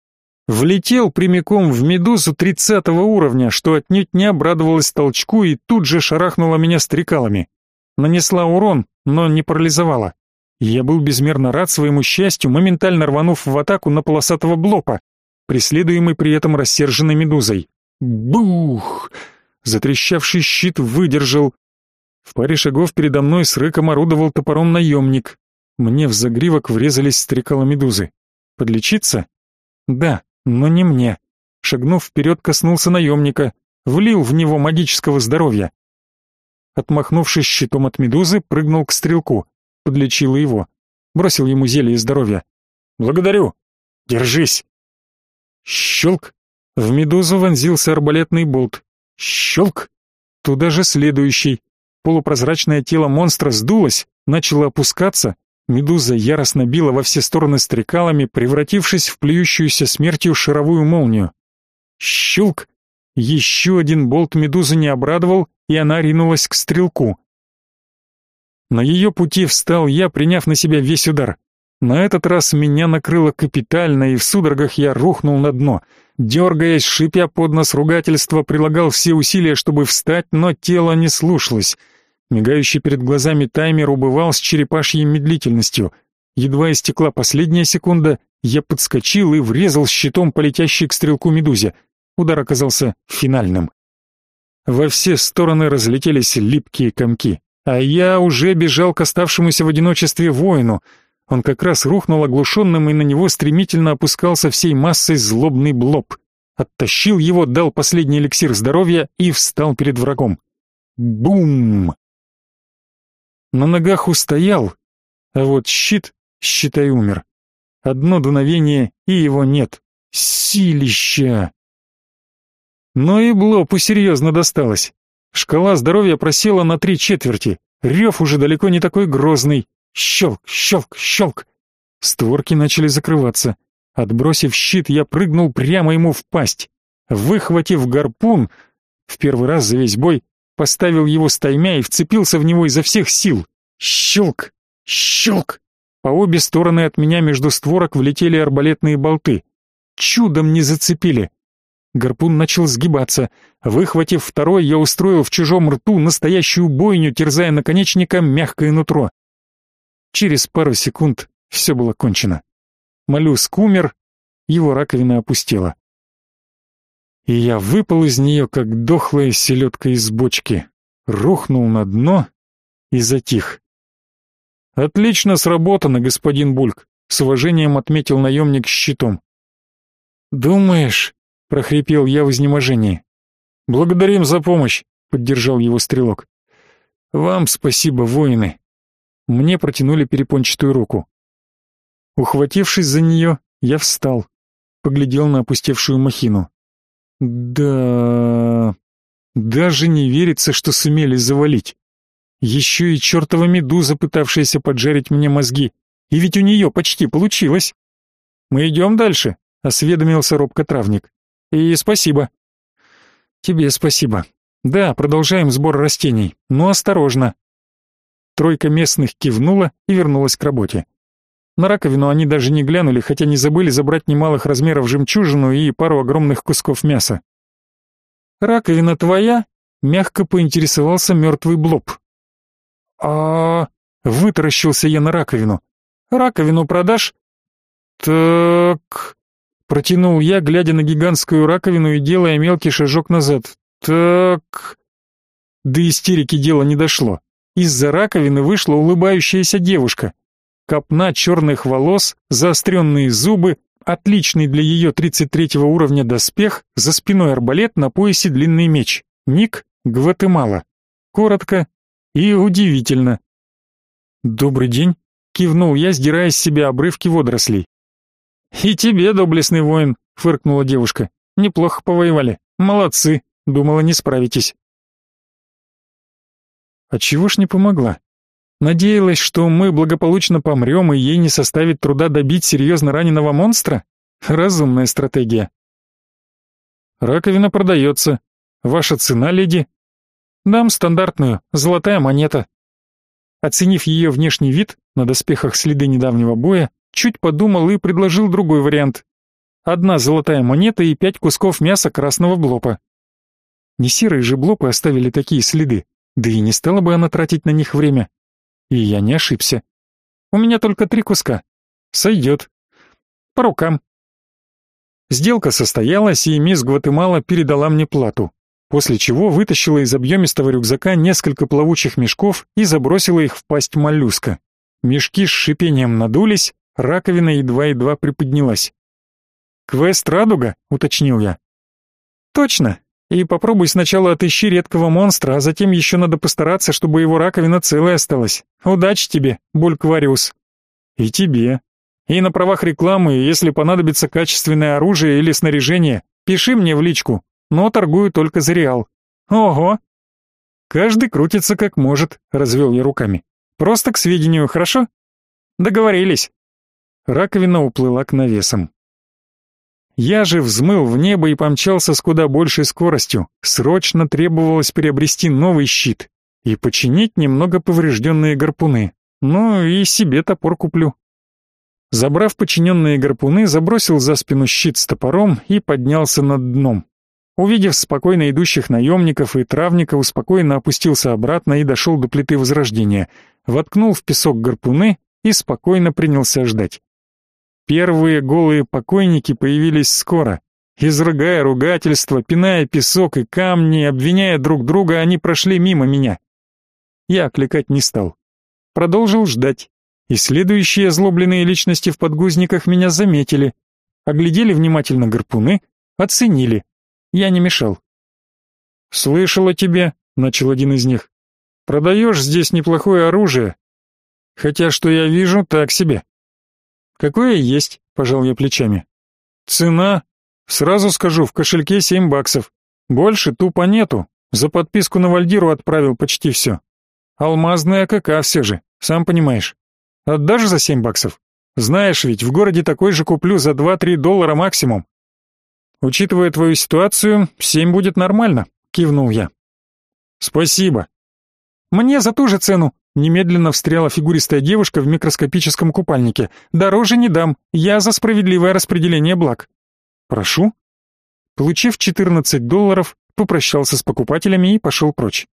Влетел прямиком в медузу тридцатого уровня, что отнюдь не обрадовалась толчку и тут же шарахнула меня стрекалами. Нанесла урон, но не парализовала. Я был безмерно рад своему счастью, моментально рванув в атаку на полосатого блопа преследуемый при этом рассерженной медузой. Бух! Затрещавший щит выдержал. В паре шагов передо мной с рыком орудовал топором наемник. Мне в загривок врезались стрекала медузы. Подлечиться? Да, но не мне. Шагнув вперед, коснулся наемника, влил в него магического здоровья. Отмахнувшись щитом от медузы, прыгнул к стрелку, подлечил его. Бросил ему зелье здоровья. «Благодарю! Держись!» Щелк! В медузу вонзился арбалетный болт. Щелк! Туда же следующий. Полупрозрачное тело монстра сдулось, начало опускаться, Медуза яростно била во все стороны стрекалами, превратившись в плюющуюся смертью шаровую молнию. Щелк! Еще один болт медузы не обрадовал, и она ринулась к стрелку. На ее пути встал я, приняв на себя весь удар. На этот раз меня накрыло капитально, и в судорогах я рухнул на дно. Дергаясь, шипя под нос ругательства, прилагал все усилия, чтобы встать, но тело не слушалось. Мигающий перед глазами таймер убывал с черепашьей медлительностью. Едва истекла последняя секунда, я подскочил и врезал щитом по летящей к стрелку медузе. Удар оказался финальным. Во все стороны разлетелись липкие комки, а я уже бежал к оставшемуся в одиночестве воину. Он как раз рухнул оглушенным, и на него стремительно опускался всей массой злобный блоб. Оттащил его, дал последний эликсир здоровья и встал перед врагом. Бум! На ногах устоял, а вот щит, считай, умер. Одно дуновение, и его нет. Силища! Но и Блопу серьезно досталось. Шкала здоровья просела на три четверти. Рев уже далеко не такой грозный. Щелк, щелк, щелк. Створки начали закрываться. Отбросив щит, я прыгнул прямо ему в пасть. Выхватив гарпун, в первый раз за весь бой, поставил его стаймя и вцепился в него изо всех сил. Щелк, щелк. По обе стороны от меня между створок влетели арбалетные болты. Чудом не зацепили. Гарпун начал сгибаться. Выхватив второй, я устроил в чужом рту настоящую бойню, терзая наконечником мягкое нутро. Через пару секунд все было кончено. Моллюск умер, его раковина опустела. И я выпал из нее, как дохлая селедка из бочки, рухнул на дно и затих. «Отлично сработано, господин Бульк», — с уважением отметил наемник щитом. «Думаешь?» — прохрипел я в изнеможении. «Благодарим за помощь», — поддержал его стрелок. «Вам спасибо, воины». Мне протянули перепончатую руку. Ухватившись за нее, я встал, поглядел на опустевшую махину. Да... Даже не верится, что сумели завалить. Еще и чертова медуза, пытавшаяся поджарить мне мозги. И ведь у нее почти получилось. «Мы идем дальше», — осведомился робко травник. И спасибо. Тебе спасибо. Да, продолжаем сбор растений, но осторожно. Тройка местных кивнула и вернулась к работе. На раковину они даже не глянули, хотя не забыли забрать немалых размеров жемчужину и пару огромных кусков мяса. «Раковина твоя?» — мягко поинтересовался мертвый блоб. а вытаращился я на раковину. «Раковину продашь?» «Так...» Протянул я, глядя на гигантскую раковину и делая мелкий шажок назад. Так... До истерики дело не дошло. Из-за раковины вышла улыбающаяся девушка. Копна черных волос, заостренные зубы, отличный для ее 33 уровня доспех, за спиной арбалет, на поясе длинный меч. Ник Гватемала. Коротко и удивительно. «Добрый день», — кивнул я, сдирая с себя обрывки водорослей. «И тебе, доблестный воин», — фыркнула девушка. «Неплохо повоевали. Молодцы. Думала, не справитесь». А чего ж не помогла? Надеялась, что мы благополучно помрем, и ей не составит труда добить серьезно раненого монстра? Разумная стратегия. Раковина продается. Ваша цена, леди? Дам стандартную, золотая монета. Оценив ее внешний вид, на доспехах следы недавнего боя, чуть подумал и предложил другой вариант. Одна золотая монета и пять кусков мяса красного блопа. Не серые же блопы оставили такие следы, да и не стала бы она тратить на них время. И я не ошибся. У меня только три куска. Сойдет. По рукам. Сделка состоялась, и мисс Гватемала передала мне плату, после чего вытащила из объемистого рюкзака несколько плавучих мешков и забросила их в пасть моллюска. Мешки с шипением надулись, Раковина едва-едва приподнялась. «Квест «Радуга»?» — уточнил я. «Точно. И попробуй сначала отыщи редкого монстра, а затем еще надо постараться, чтобы его раковина целая осталась. Удачи тебе, Бульквариус». «И тебе. И на правах рекламы, если понадобится качественное оружие или снаряжение, пиши мне в личку, но торгую только за реал». «Ого!» «Каждый крутится как может», — развел я руками. «Просто к сведению, хорошо?» Договорились. Раковина уплыла к навесам. Я же взмыл в небо и помчался с куда большей скоростью. Срочно требовалось приобрести новый щит и починить немного поврежденные гарпуны. Ну и себе топор куплю. Забрав починенные гарпуны, забросил за спину щит с топором и поднялся над дном. Увидев спокойно идущих наемников и травника, спокойно опустился обратно и дошел до плиты возрождения, воткнул в песок гарпуны и спокойно принялся ждать. Первые голые покойники появились скоро. Изрыгая ругательства, пиная песок и камни, обвиняя друг друга, они прошли мимо меня. Я окликать не стал. Продолжил ждать. И следующие озлобленные личности в подгузниках меня заметили, оглядели внимательно гарпуны, оценили. Я не мешал. «Слышал о тебе», — начал один из них. «Продаешь здесь неплохое оружие. Хотя, что я вижу, так себе». «Какое есть», — пожал я плечами. «Цена? Сразу скажу, в кошельке семь баксов. Больше тупо нету. За подписку на Вальдиру отправил почти все. Алмазная КК все же, сам понимаешь. Отдашь за семь баксов? Знаешь ведь, в городе такой же куплю за два-три доллара максимум. Учитывая твою ситуацию, семь будет нормально, кивнул я. Спасибо. Мне за ту же цену, немедленно встряла фигуристая девушка в микроскопическом купальнике. Дороже не дам, я за справедливое распределение благ. Прошу. Получив 14 долларов, попрощался с покупателями и пошел прочь.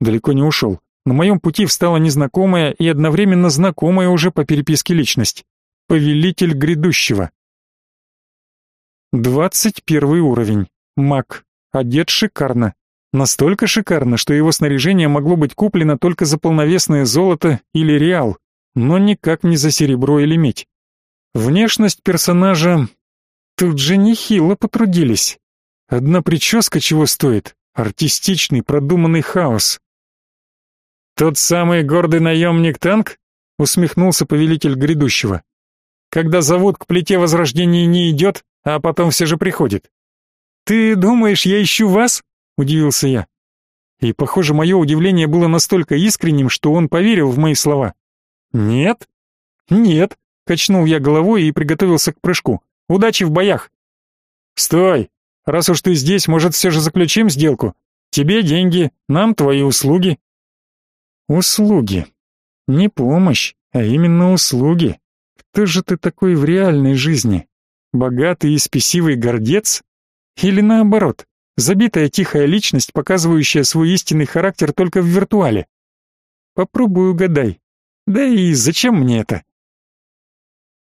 Далеко не ушел. На моем пути встала незнакомая и одновременно знакомая уже по переписке личность. Повелитель грядущего. Двадцать первый уровень. Маг. Одет шикарно. Настолько шикарно, что его снаряжение могло быть куплено только за полновесное золото или реал, но никак не за серебро или медь. Внешность персонажа... Тут же нехило потрудились. Одна прическа чего стоит? Артистичный, продуманный хаос. «Тот самый гордый наемник Танк?» — усмехнулся повелитель грядущего. «Когда зовут к плите возрождения не идет, а потом все же приходит». «Ты думаешь, я ищу вас?» — удивился я. И, похоже, мое удивление было настолько искренним, что он поверил в мои слова. «Нет?» «Нет», — качнул я головой и приготовился к прыжку. «Удачи в боях!» «Стой! Раз уж ты здесь, может, все же заключим сделку? Тебе деньги, нам твои услуги». Услуги. Не помощь, а именно услуги. Кто же ты такой в реальной жизни? Богатый и спесивый гордец? Или наоборот, забитая тихая личность, показывающая свой истинный характер только в виртуале? Попробуй угадай. Да и зачем мне это?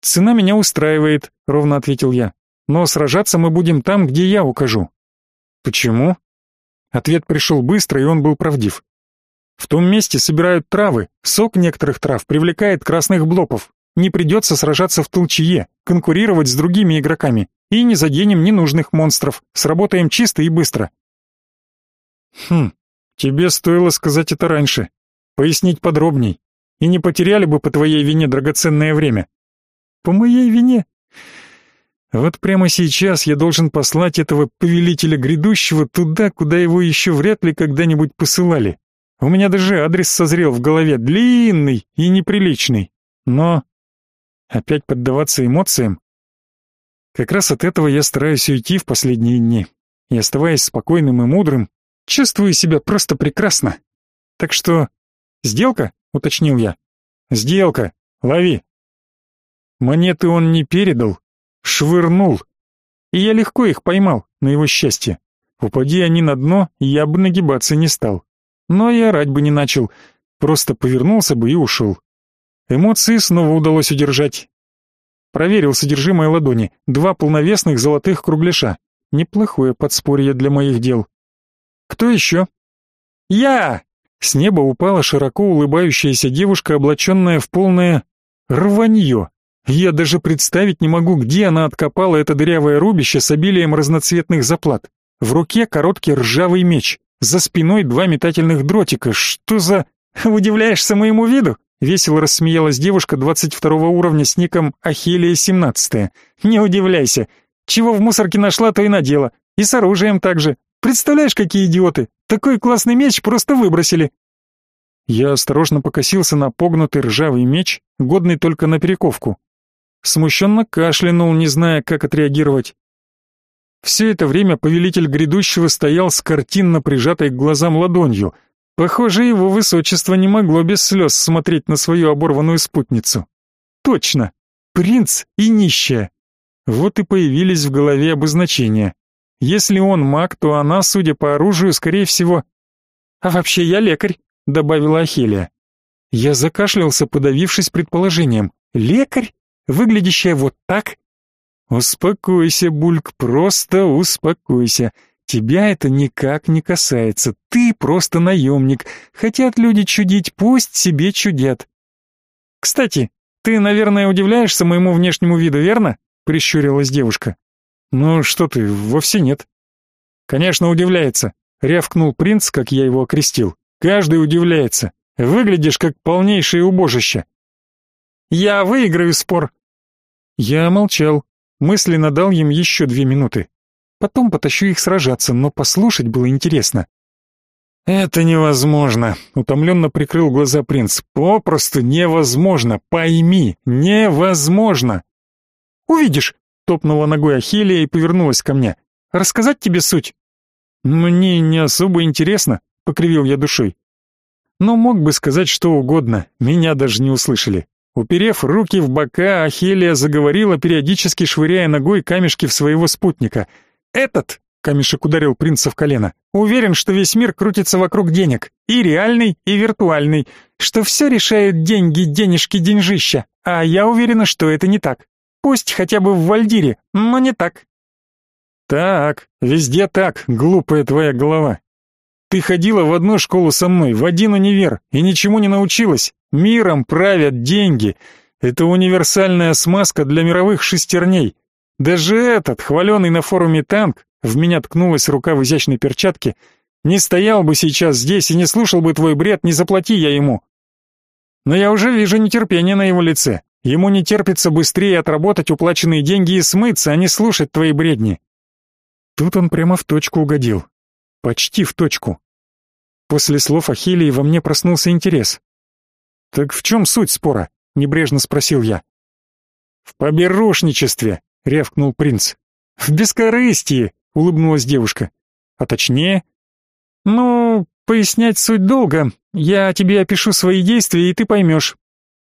Цена меня устраивает, ровно ответил я. Но сражаться мы будем там, где я укажу. Почему? Ответ пришел быстро, и он был правдив. В том месте собирают травы, сок некоторых трав привлекает красных блопов. Не придется сражаться в толчье, конкурировать с другими игроками. И не заденем ненужных монстров, сработаем чисто и быстро. Хм, тебе стоило сказать это раньше. Пояснить подробней. И не потеряли бы по твоей вине драгоценное время. По моей вине? Вот прямо сейчас я должен послать этого повелителя грядущего туда, куда его еще вряд ли когда-нибудь посылали. У меня даже адрес созрел в голове, длинный и неприличный. Но опять поддаваться эмоциям? Как раз от этого я стараюсь уйти в последние дни. И оставаясь спокойным и мудрым, чувствую себя просто прекрасно. Так что... Сделка? Уточнил я. Сделка. Лови. Монеты он не передал, швырнул. И я легко их поймал, на его счастье. Упади они на дно, я бы нагибаться не стал. Но и орать бы не начал, просто повернулся бы и ушел. Эмоции снова удалось удержать. Проверил содержимое ладони. Два полновесных золотых кругляша. Неплохое подспорье для моих дел. Кто еще? Я! С неба упала широко улыбающаяся девушка, облаченная в полное рванье. Я даже представить не могу, где она откопала это дырявое рубище с обилием разноцветных заплат. В руке короткий ржавый меч. За спиной два метательных дротика. Что за... Удивляешься моему виду? Весело рассмеялась девушка 22 уровня с ником Ахилия 17. Не удивляйся. Чего в мусорке нашла, то и надела. И с оружием также. Представляешь, какие идиоты? Такой классный меч просто выбросили. Я осторожно покосился на погнутый ржавый меч, годный только на перековку. Смущенно кашлянул, не зная, как отреагировать. Все это время повелитель грядущего стоял с картинно прижатой к глазам ладонью. Похоже, его высочество не могло без слез смотреть на свою оборванную спутницу. Точно, принц и нищая. Вот и появились в голове обозначения. Если он маг, то она, судя по оружию, скорее всего... А вообще я лекарь, добавила Ахилия. Я закашлялся, подавившись предположением. Лекарь? Выглядящая вот так? Успокойся, Бульк, просто успокойся. Тебя это никак не касается. Ты просто наемник. Хотят люди чудить, пусть себе чудят. Кстати, ты, наверное, удивляешься моему внешнему виду, верно? Прищурилась девушка. Ну что ты, вовсе нет. Конечно, удивляется, рявкнул принц, как я его окрестил. Каждый удивляется. Выглядишь как полнейшее убожище. Я выиграю спор. Я молчал, мысленно дал им еще две минуты. Потом потащу их сражаться, но послушать было интересно. «Это невозможно», — утомленно прикрыл глаза принц. «Попросту невозможно, пойми, невозможно!» «Увидишь», — топнула ногой Ахиллия и повернулась ко мне. «Рассказать тебе суть?» «Мне не особо интересно», — покривил я душой. Но мог бы сказать что угодно, меня даже не услышали. Уперев руки в бока, Ахиллия заговорила, периодически швыряя ногой камешки в своего спутника. «Этот», — камешек ударил принца в колено, — «уверен, что весь мир крутится вокруг денег, и реальный, и виртуальный, что все решают деньги, денежки, деньжища, а я уверена, что это не так. Пусть хотя бы в Вальдире, но не так». «Так, везде так, глупая твоя голова. Ты ходила в одну школу со мной, в один универ, и ничему не научилась. Миром правят деньги. Это универсальная смазка для мировых шестерней. Даже этот, хваленый на форуме танк, в меня ткнулась рука в изящной перчатке, не стоял бы сейчас здесь и не слушал бы твой бред, не заплати я ему. Но я уже вижу нетерпение на его лице. Ему не терпится быстрее отработать уплаченные деньги и смыться, а не слушать твои бредни. Тут он прямо в точку угодил. Почти в точку. После слов Ахиллии во мне проснулся интерес. «Так в чем суть спора?» — небрежно спросил я. «В поберушничестве», — рявкнул принц. «В бескорыстии», — улыбнулась девушка. «А точнее?» «Ну, пояснять суть долго. Я тебе опишу свои действия, и ты поймешь.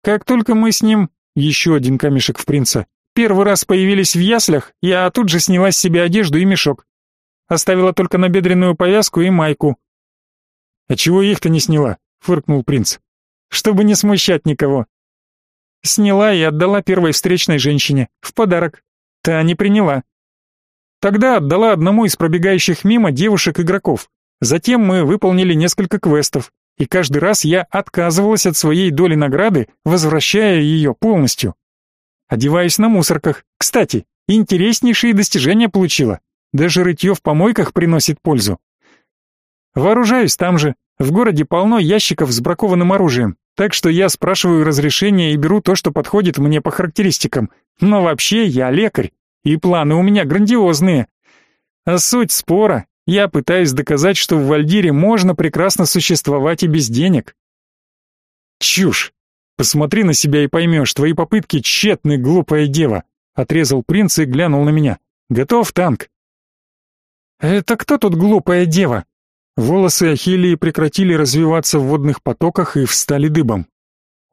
Как только мы с ним...» Еще один камешек в принца. «Первый раз появились в яслях, я тут же сняла с себя одежду и мешок. Оставила только набедренную повязку и майку. «А чего их-то не сняла?» — фыркнул принц. «Чтобы не смущать никого». Сняла и отдала первой встречной женщине, в подарок. Та не приняла. Тогда отдала одному из пробегающих мимо девушек-игроков. Затем мы выполнили несколько квестов, и каждый раз я отказывалась от своей доли награды, возвращая ее полностью. Одеваюсь на мусорках. Кстати, интереснейшие достижения получила. Даже рытье в помойках приносит пользу. Вооружаюсь там же. В городе полно ящиков с бракованным оружием, так что я спрашиваю разрешения и беру то, что подходит мне по характеристикам. Но вообще я лекарь, и планы у меня грандиозные. А суть спора я пытаюсь доказать, что в Вальдире можно прекрасно существовать и без денег. Чушь. Посмотри на себя и поймешь, твои попытки тщетны, глупая дева. Отрезал принц и глянул на меня. Готов, танк? «Это кто тут глупая дева?» Волосы Ахиллии прекратили развиваться в водных потоках и встали дыбом.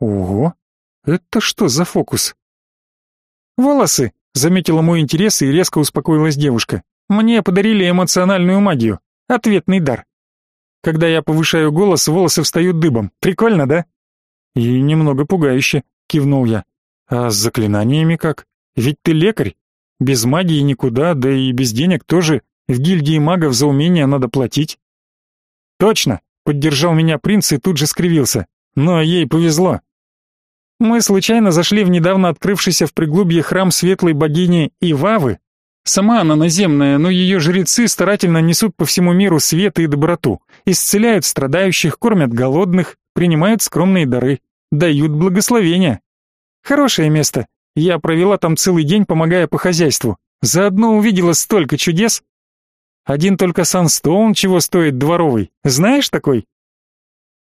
«Ого! Это что за фокус?» «Волосы!» — заметила мой интерес и резко успокоилась девушка. «Мне подарили эмоциональную магию. Ответный дар. Когда я повышаю голос, волосы встают дыбом. Прикольно, да?» «И немного пугающе», — кивнул я. «А с заклинаниями как? Ведь ты лекарь. Без магии никуда, да и без денег тоже. В гильдии магов за умения надо платить. Точно, поддержал меня принц и тут же скривился. Но ей повезло. Мы случайно зашли в недавно открывшийся в приглубье храм светлой богини Ивавы. Сама она наземная, но ее жрецы старательно несут по всему миру свет и доброту, исцеляют страдающих, кормят голодных, принимают скромные дары, дают благословения. Хорошее место. Я провела там целый день, помогая по хозяйству. Заодно увидела столько чудес, один только Санстоун чего стоит дворовый. Знаешь такой?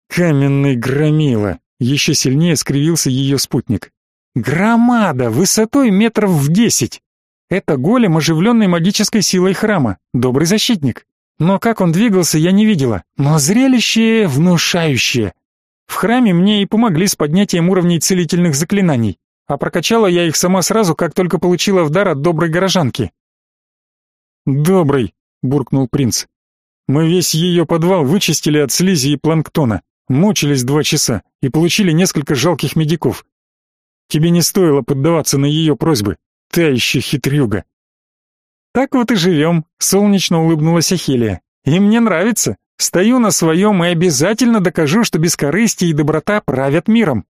Каменный громила. Еще сильнее скривился ее спутник. Громада, высотой метров в десять. Это голем, оживленный магической силой храма, добрый защитник. Но как он двигался, я не видела, но зрелище внушающее. В храме мне и помогли с поднятием уровней целительных заклинаний, а прокачала я их сама сразу, как только получила в дар от доброй горожанки. «Добрый», — буркнул принц. «Мы весь ее подвал вычистили от слизи и планктона, мучились два часа и получили несколько жалких медиков. Тебе не стоило поддаваться на ее просьбы, та еще хитрюга». «Так вот и живем», — солнечно улыбнулась Ахилия. «И мне нравится. Стою на своем и обязательно докажу, что бескорыстие и доброта правят миром».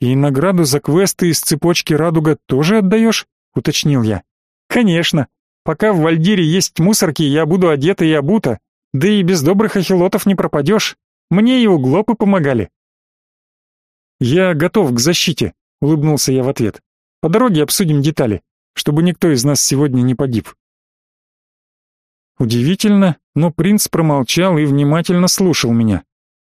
«И награду за квесты из цепочки «Радуга» тоже отдаешь?» — уточнил я. «Конечно. Пока в Вальдире есть мусорки, я буду одета и обута. Да и без добрых ахилотов не пропадешь. Мне и углопы помогали». «Я готов к защите», — улыбнулся я в ответ. «По дороге обсудим детали, чтобы никто из нас сегодня не погиб». Удивительно, но принц промолчал и внимательно слушал меня.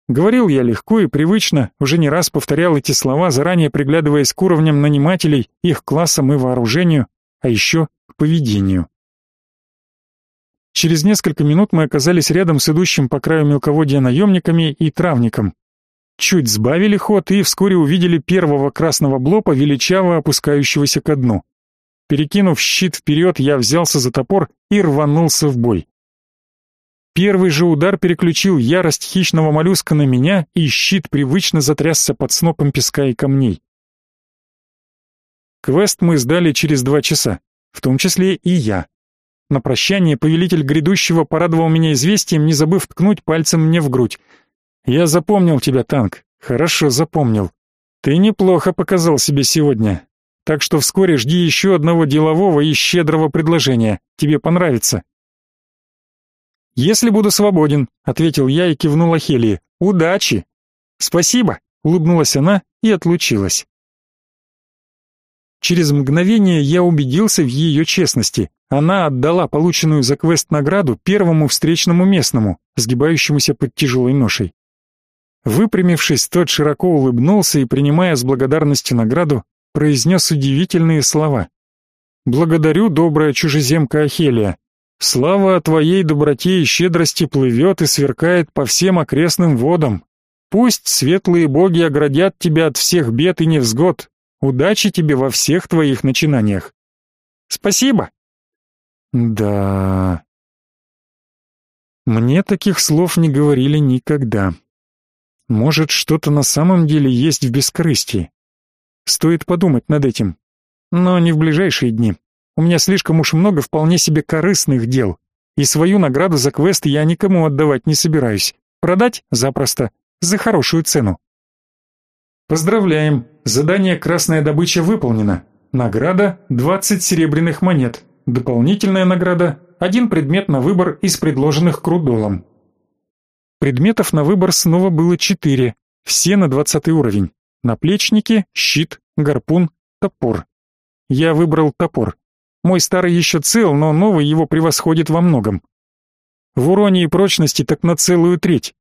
Говорил я легко и привычно, уже не раз повторял эти слова, заранее приглядываясь к уровням нанимателей, их классам и вооружению, а еще к поведению. Через несколько минут мы оказались рядом с идущим по краю мелководья наемниками и травником. Чуть сбавили ход и вскоре увидели первого красного блопа, величаво опускающегося ко дну. Перекинув щит вперед, я взялся за топор и рванулся в бой. Первый же удар переключил ярость хищного моллюска на меня, и щит привычно затрясся под снопом песка и камней. Квест мы сдали через два часа, в том числе и я. На прощание повелитель грядущего порадовал меня известием, не забыв ткнуть пальцем мне в грудь. «Я запомнил тебя, танк, хорошо запомнил. Ты неплохо показал себе сегодня, так что вскоре жди еще одного делового и щедрого предложения. Тебе понравится. Если буду свободен, ответил я и кивнул Ахелии. Удачи. Спасибо, улыбнулась она и отлучилась. Через мгновение я убедился в ее честности. Она отдала полученную за квест награду первому встречному местному, сгибающемуся под тяжелой ношей. Выпрямившись, тот широко улыбнулся и, принимая с благодарностью награду, произнес удивительные слова. «Благодарю, добрая чужеземка Ахелия. Слава о твоей доброте и щедрости плывет и сверкает по всем окрестным водам. Пусть светлые боги оградят тебя от всех бед и невзгод. Удачи тебе во всех твоих начинаниях. Спасибо. Да. Мне таких слов не говорили никогда. Может, что-то на самом деле есть в бескорыстии. Стоит подумать над этим. Но не в ближайшие дни. У меня слишком уж много вполне себе корыстных дел. И свою награду за квест я никому отдавать не собираюсь. Продать запросто, за хорошую цену. Поздравляем! Задание «Красная добыча» выполнено. Награда – 20 серебряных монет. Дополнительная награда – один предмет на выбор из предложенных крудолом. Предметов на выбор снова было четыре, все на 20 уровень. Наплечники, щит, гарпун, топор. Я выбрал топор. Мой старый еще цел, но новый его превосходит во многом. В уроне и прочности так на целую треть.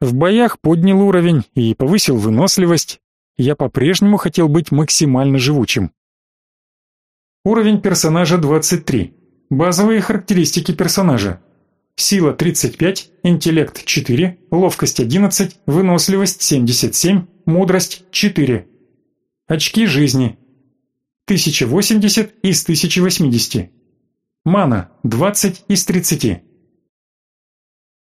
В боях поднял уровень и повысил выносливость. Я по-прежнему хотел быть максимально живучим. Уровень персонажа 23. Базовые характеристики персонажа. Сила 35, интеллект 4, ловкость 11, выносливость 77, мудрость 4. Очки жизни 1080 из 1080. Мана 20 из 30.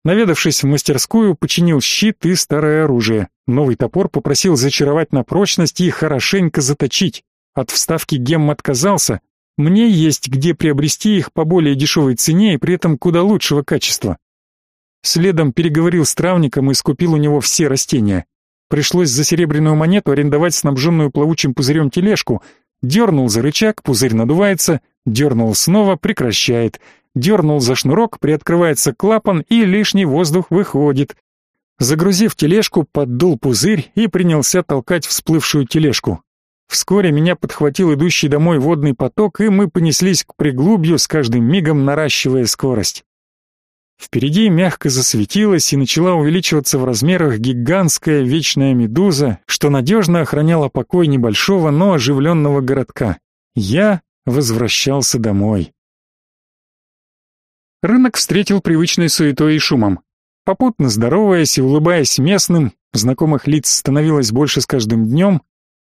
Наведавшись в мастерскую, починил щит и старое оружие. Новый топор попросил зачаровать на прочность и хорошенько заточить. От вставки гем отказался, мне есть где приобрести их по более дешевой цене и при этом куда лучшего качества. Следом переговорил с травником и скупил у него все растения. Пришлось за серебряную монету арендовать снабженную плавучим пузырем тележку. Дернул за рычаг, пузырь надувается, дернул снова, прекращает. Дернул за шнурок, приоткрывается клапан и лишний воздух выходит. Загрузив тележку, поддул пузырь и принялся толкать всплывшую тележку. Вскоре меня подхватил идущий домой водный поток, и мы понеслись к приглубью, с каждым мигом наращивая скорость. Впереди мягко засветилась и начала увеличиваться в размерах гигантская вечная медуза, что надежно охраняла покой небольшого, но оживленного городка. Я возвращался домой. Рынок встретил привычной суетой и шумом. Попутно здороваясь и улыбаясь местным, знакомых лиц становилось больше с каждым днем,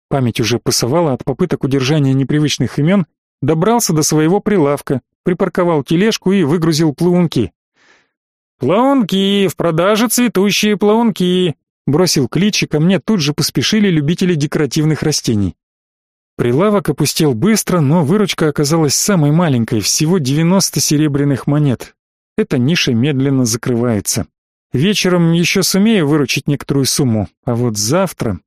память уже пасовала от попыток удержания непривычных имен, добрался до своего прилавка, припарковал тележку и выгрузил плунки. «Плаунки! В продаже цветущие плаунки!» Бросил клич, и ко мне тут же поспешили любители декоративных растений. Прилавок опустел быстро, но выручка оказалась самой маленькой, всего 90 серебряных монет. Эта ниша медленно закрывается. Вечером еще сумею выручить некоторую сумму, а вот завтра...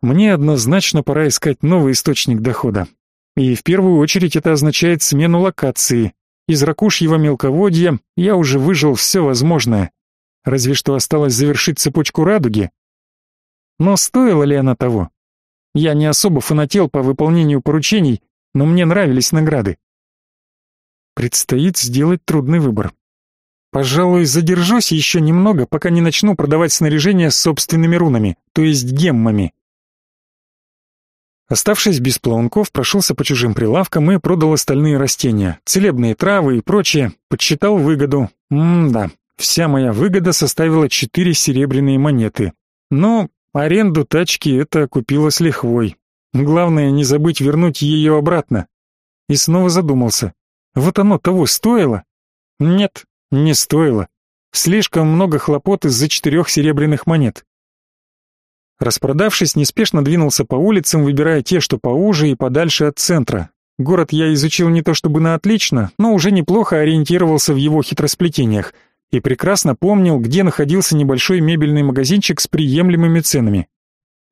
Мне однозначно пора искать новый источник дохода. И в первую очередь это означает смену локации. Из ракушьего мелководья я уже выжил все возможное. Разве что осталось завершить цепочку радуги. Но стоило ли она того? Я не особо фанател по выполнению поручений, но мне нравились награды. Предстоит сделать трудный выбор. Пожалуй, задержусь еще немного, пока не начну продавать снаряжение с собственными рунами, то есть геммами. Оставшись без плавунков, прошелся по чужим прилавкам и продал остальные растения, целебные травы и прочее, подсчитал выгоду. М-да, вся моя выгода составила четыре серебряные монеты. Но аренду тачки это купила с лихвой. Главное не забыть вернуть ее обратно. И снова задумался. Вот оно того стоило? Нет, не стоило. Слишком много хлопот из-за четырех серебряных монет. Распродавшись, неспешно двинулся по улицам, выбирая те, что поуже и подальше от центра. Город я изучил не то чтобы на отлично, но уже неплохо ориентировался в его хитросплетениях и прекрасно помнил, где находился небольшой мебельный магазинчик с приемлемыми ценами.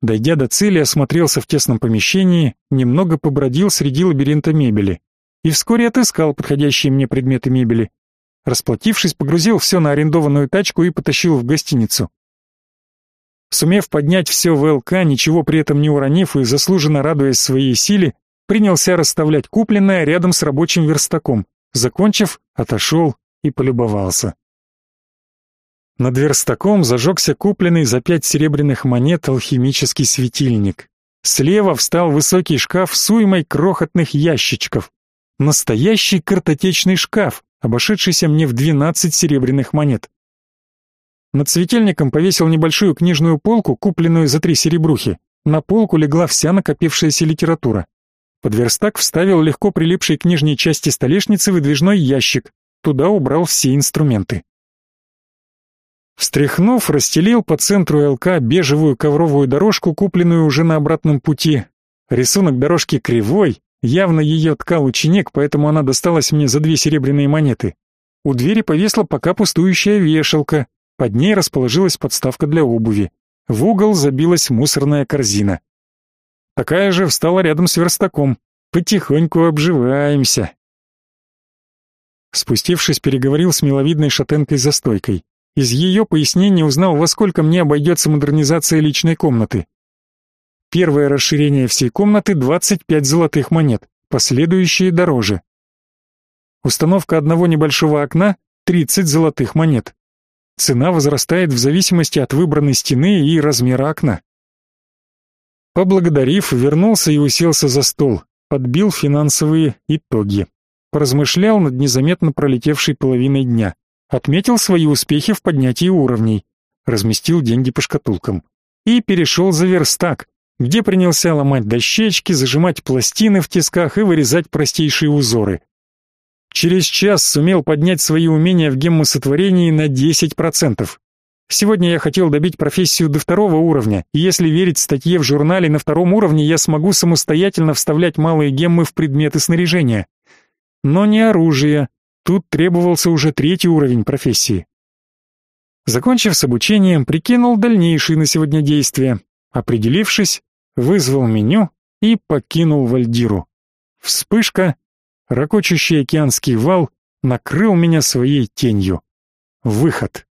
Дойдя до цели, осмотрелся в тесном помещении, немного побродил среди лабиринта мебели и вскоре отыскал подходящие мне предметы мебели. Расплатившись, погрузил все на арендованную тачку и потащил в гостиницу. Сумев поднять все в ЛК, ничего при этом не уронив и заслуженно радуясь своей силе, принялся расставлять купленное рядом с рабочим верстаком. Закончив, отошел и полюбовался. Над верстаком зажегся купленный за пять серебряных монет алхимический светильник. Слева встал высокий шкаф с уймой крохотных ящичков. Настоящий картотечный шкаф, обошедшийся мне в двенадцать серебряных монет. Над светильником повесил небольшую книжную полку, купленную за три серебрухи. На полку легла вся накопившаяся литература. Под верстак вставил легко прилипший к нижней части столешницы выдвижной ящик. Туда убрал все инструменты. Встряхнув, расстелил по центру ЛК бежевую ковровую дорожку, купленную уже на обратном пути. Рисунок дорожки кривой, явно ее ткал ученик, поэтому она досталась мне за две серебряные монеты. У двери повесла пока пустующая вешалка, под ней расположилась подставка для обуви. В угол забилась мусорная корзина. Такая же встала рядом с верстаком. Потихоньку обживаемся. Спустившись, переговорил с миловидной шатенкой за стойкой. Из ее пояснений узнал, во сколько мне обойдется модернизация личной комнаты. Первое расширение всей комнаты 25 золотых монет, последующие дороже. Установка одного небольшого окна 30 золотых монет. Цена возрастает в зависимости от выбранной стены и размера окна. Поблагодарив, вернулся и уселся за стол, подбил финансовые итоги. Поразмышлял над незаметно пролетевшей половиной дня. Отметил свои успехи в поднятии уровней. Разместил деньги по шкатулкам. И перешел за верстак, где принялся ломать дощечки, зажимать пластины в тисках и вырезать простейшие узоры. Через час сумел поднять свои умения в геммосотворении на 10%. Сегодня я хотел добить профессию до второго уровня, и если верить статье в журнале, на втором уровне я смогу самостоятельно вставлять малые геммы в предметы снаряжения. Но не оружие. Тут требовался уже третий уровень профессии. Закончив с обучением, прикинул дальнейшие на сегодня действия. Определившись, вызвал меню и покинул Вальдиру. Вспышка, Рокочущий океанский вал накрыл меня своей тенью. Выход.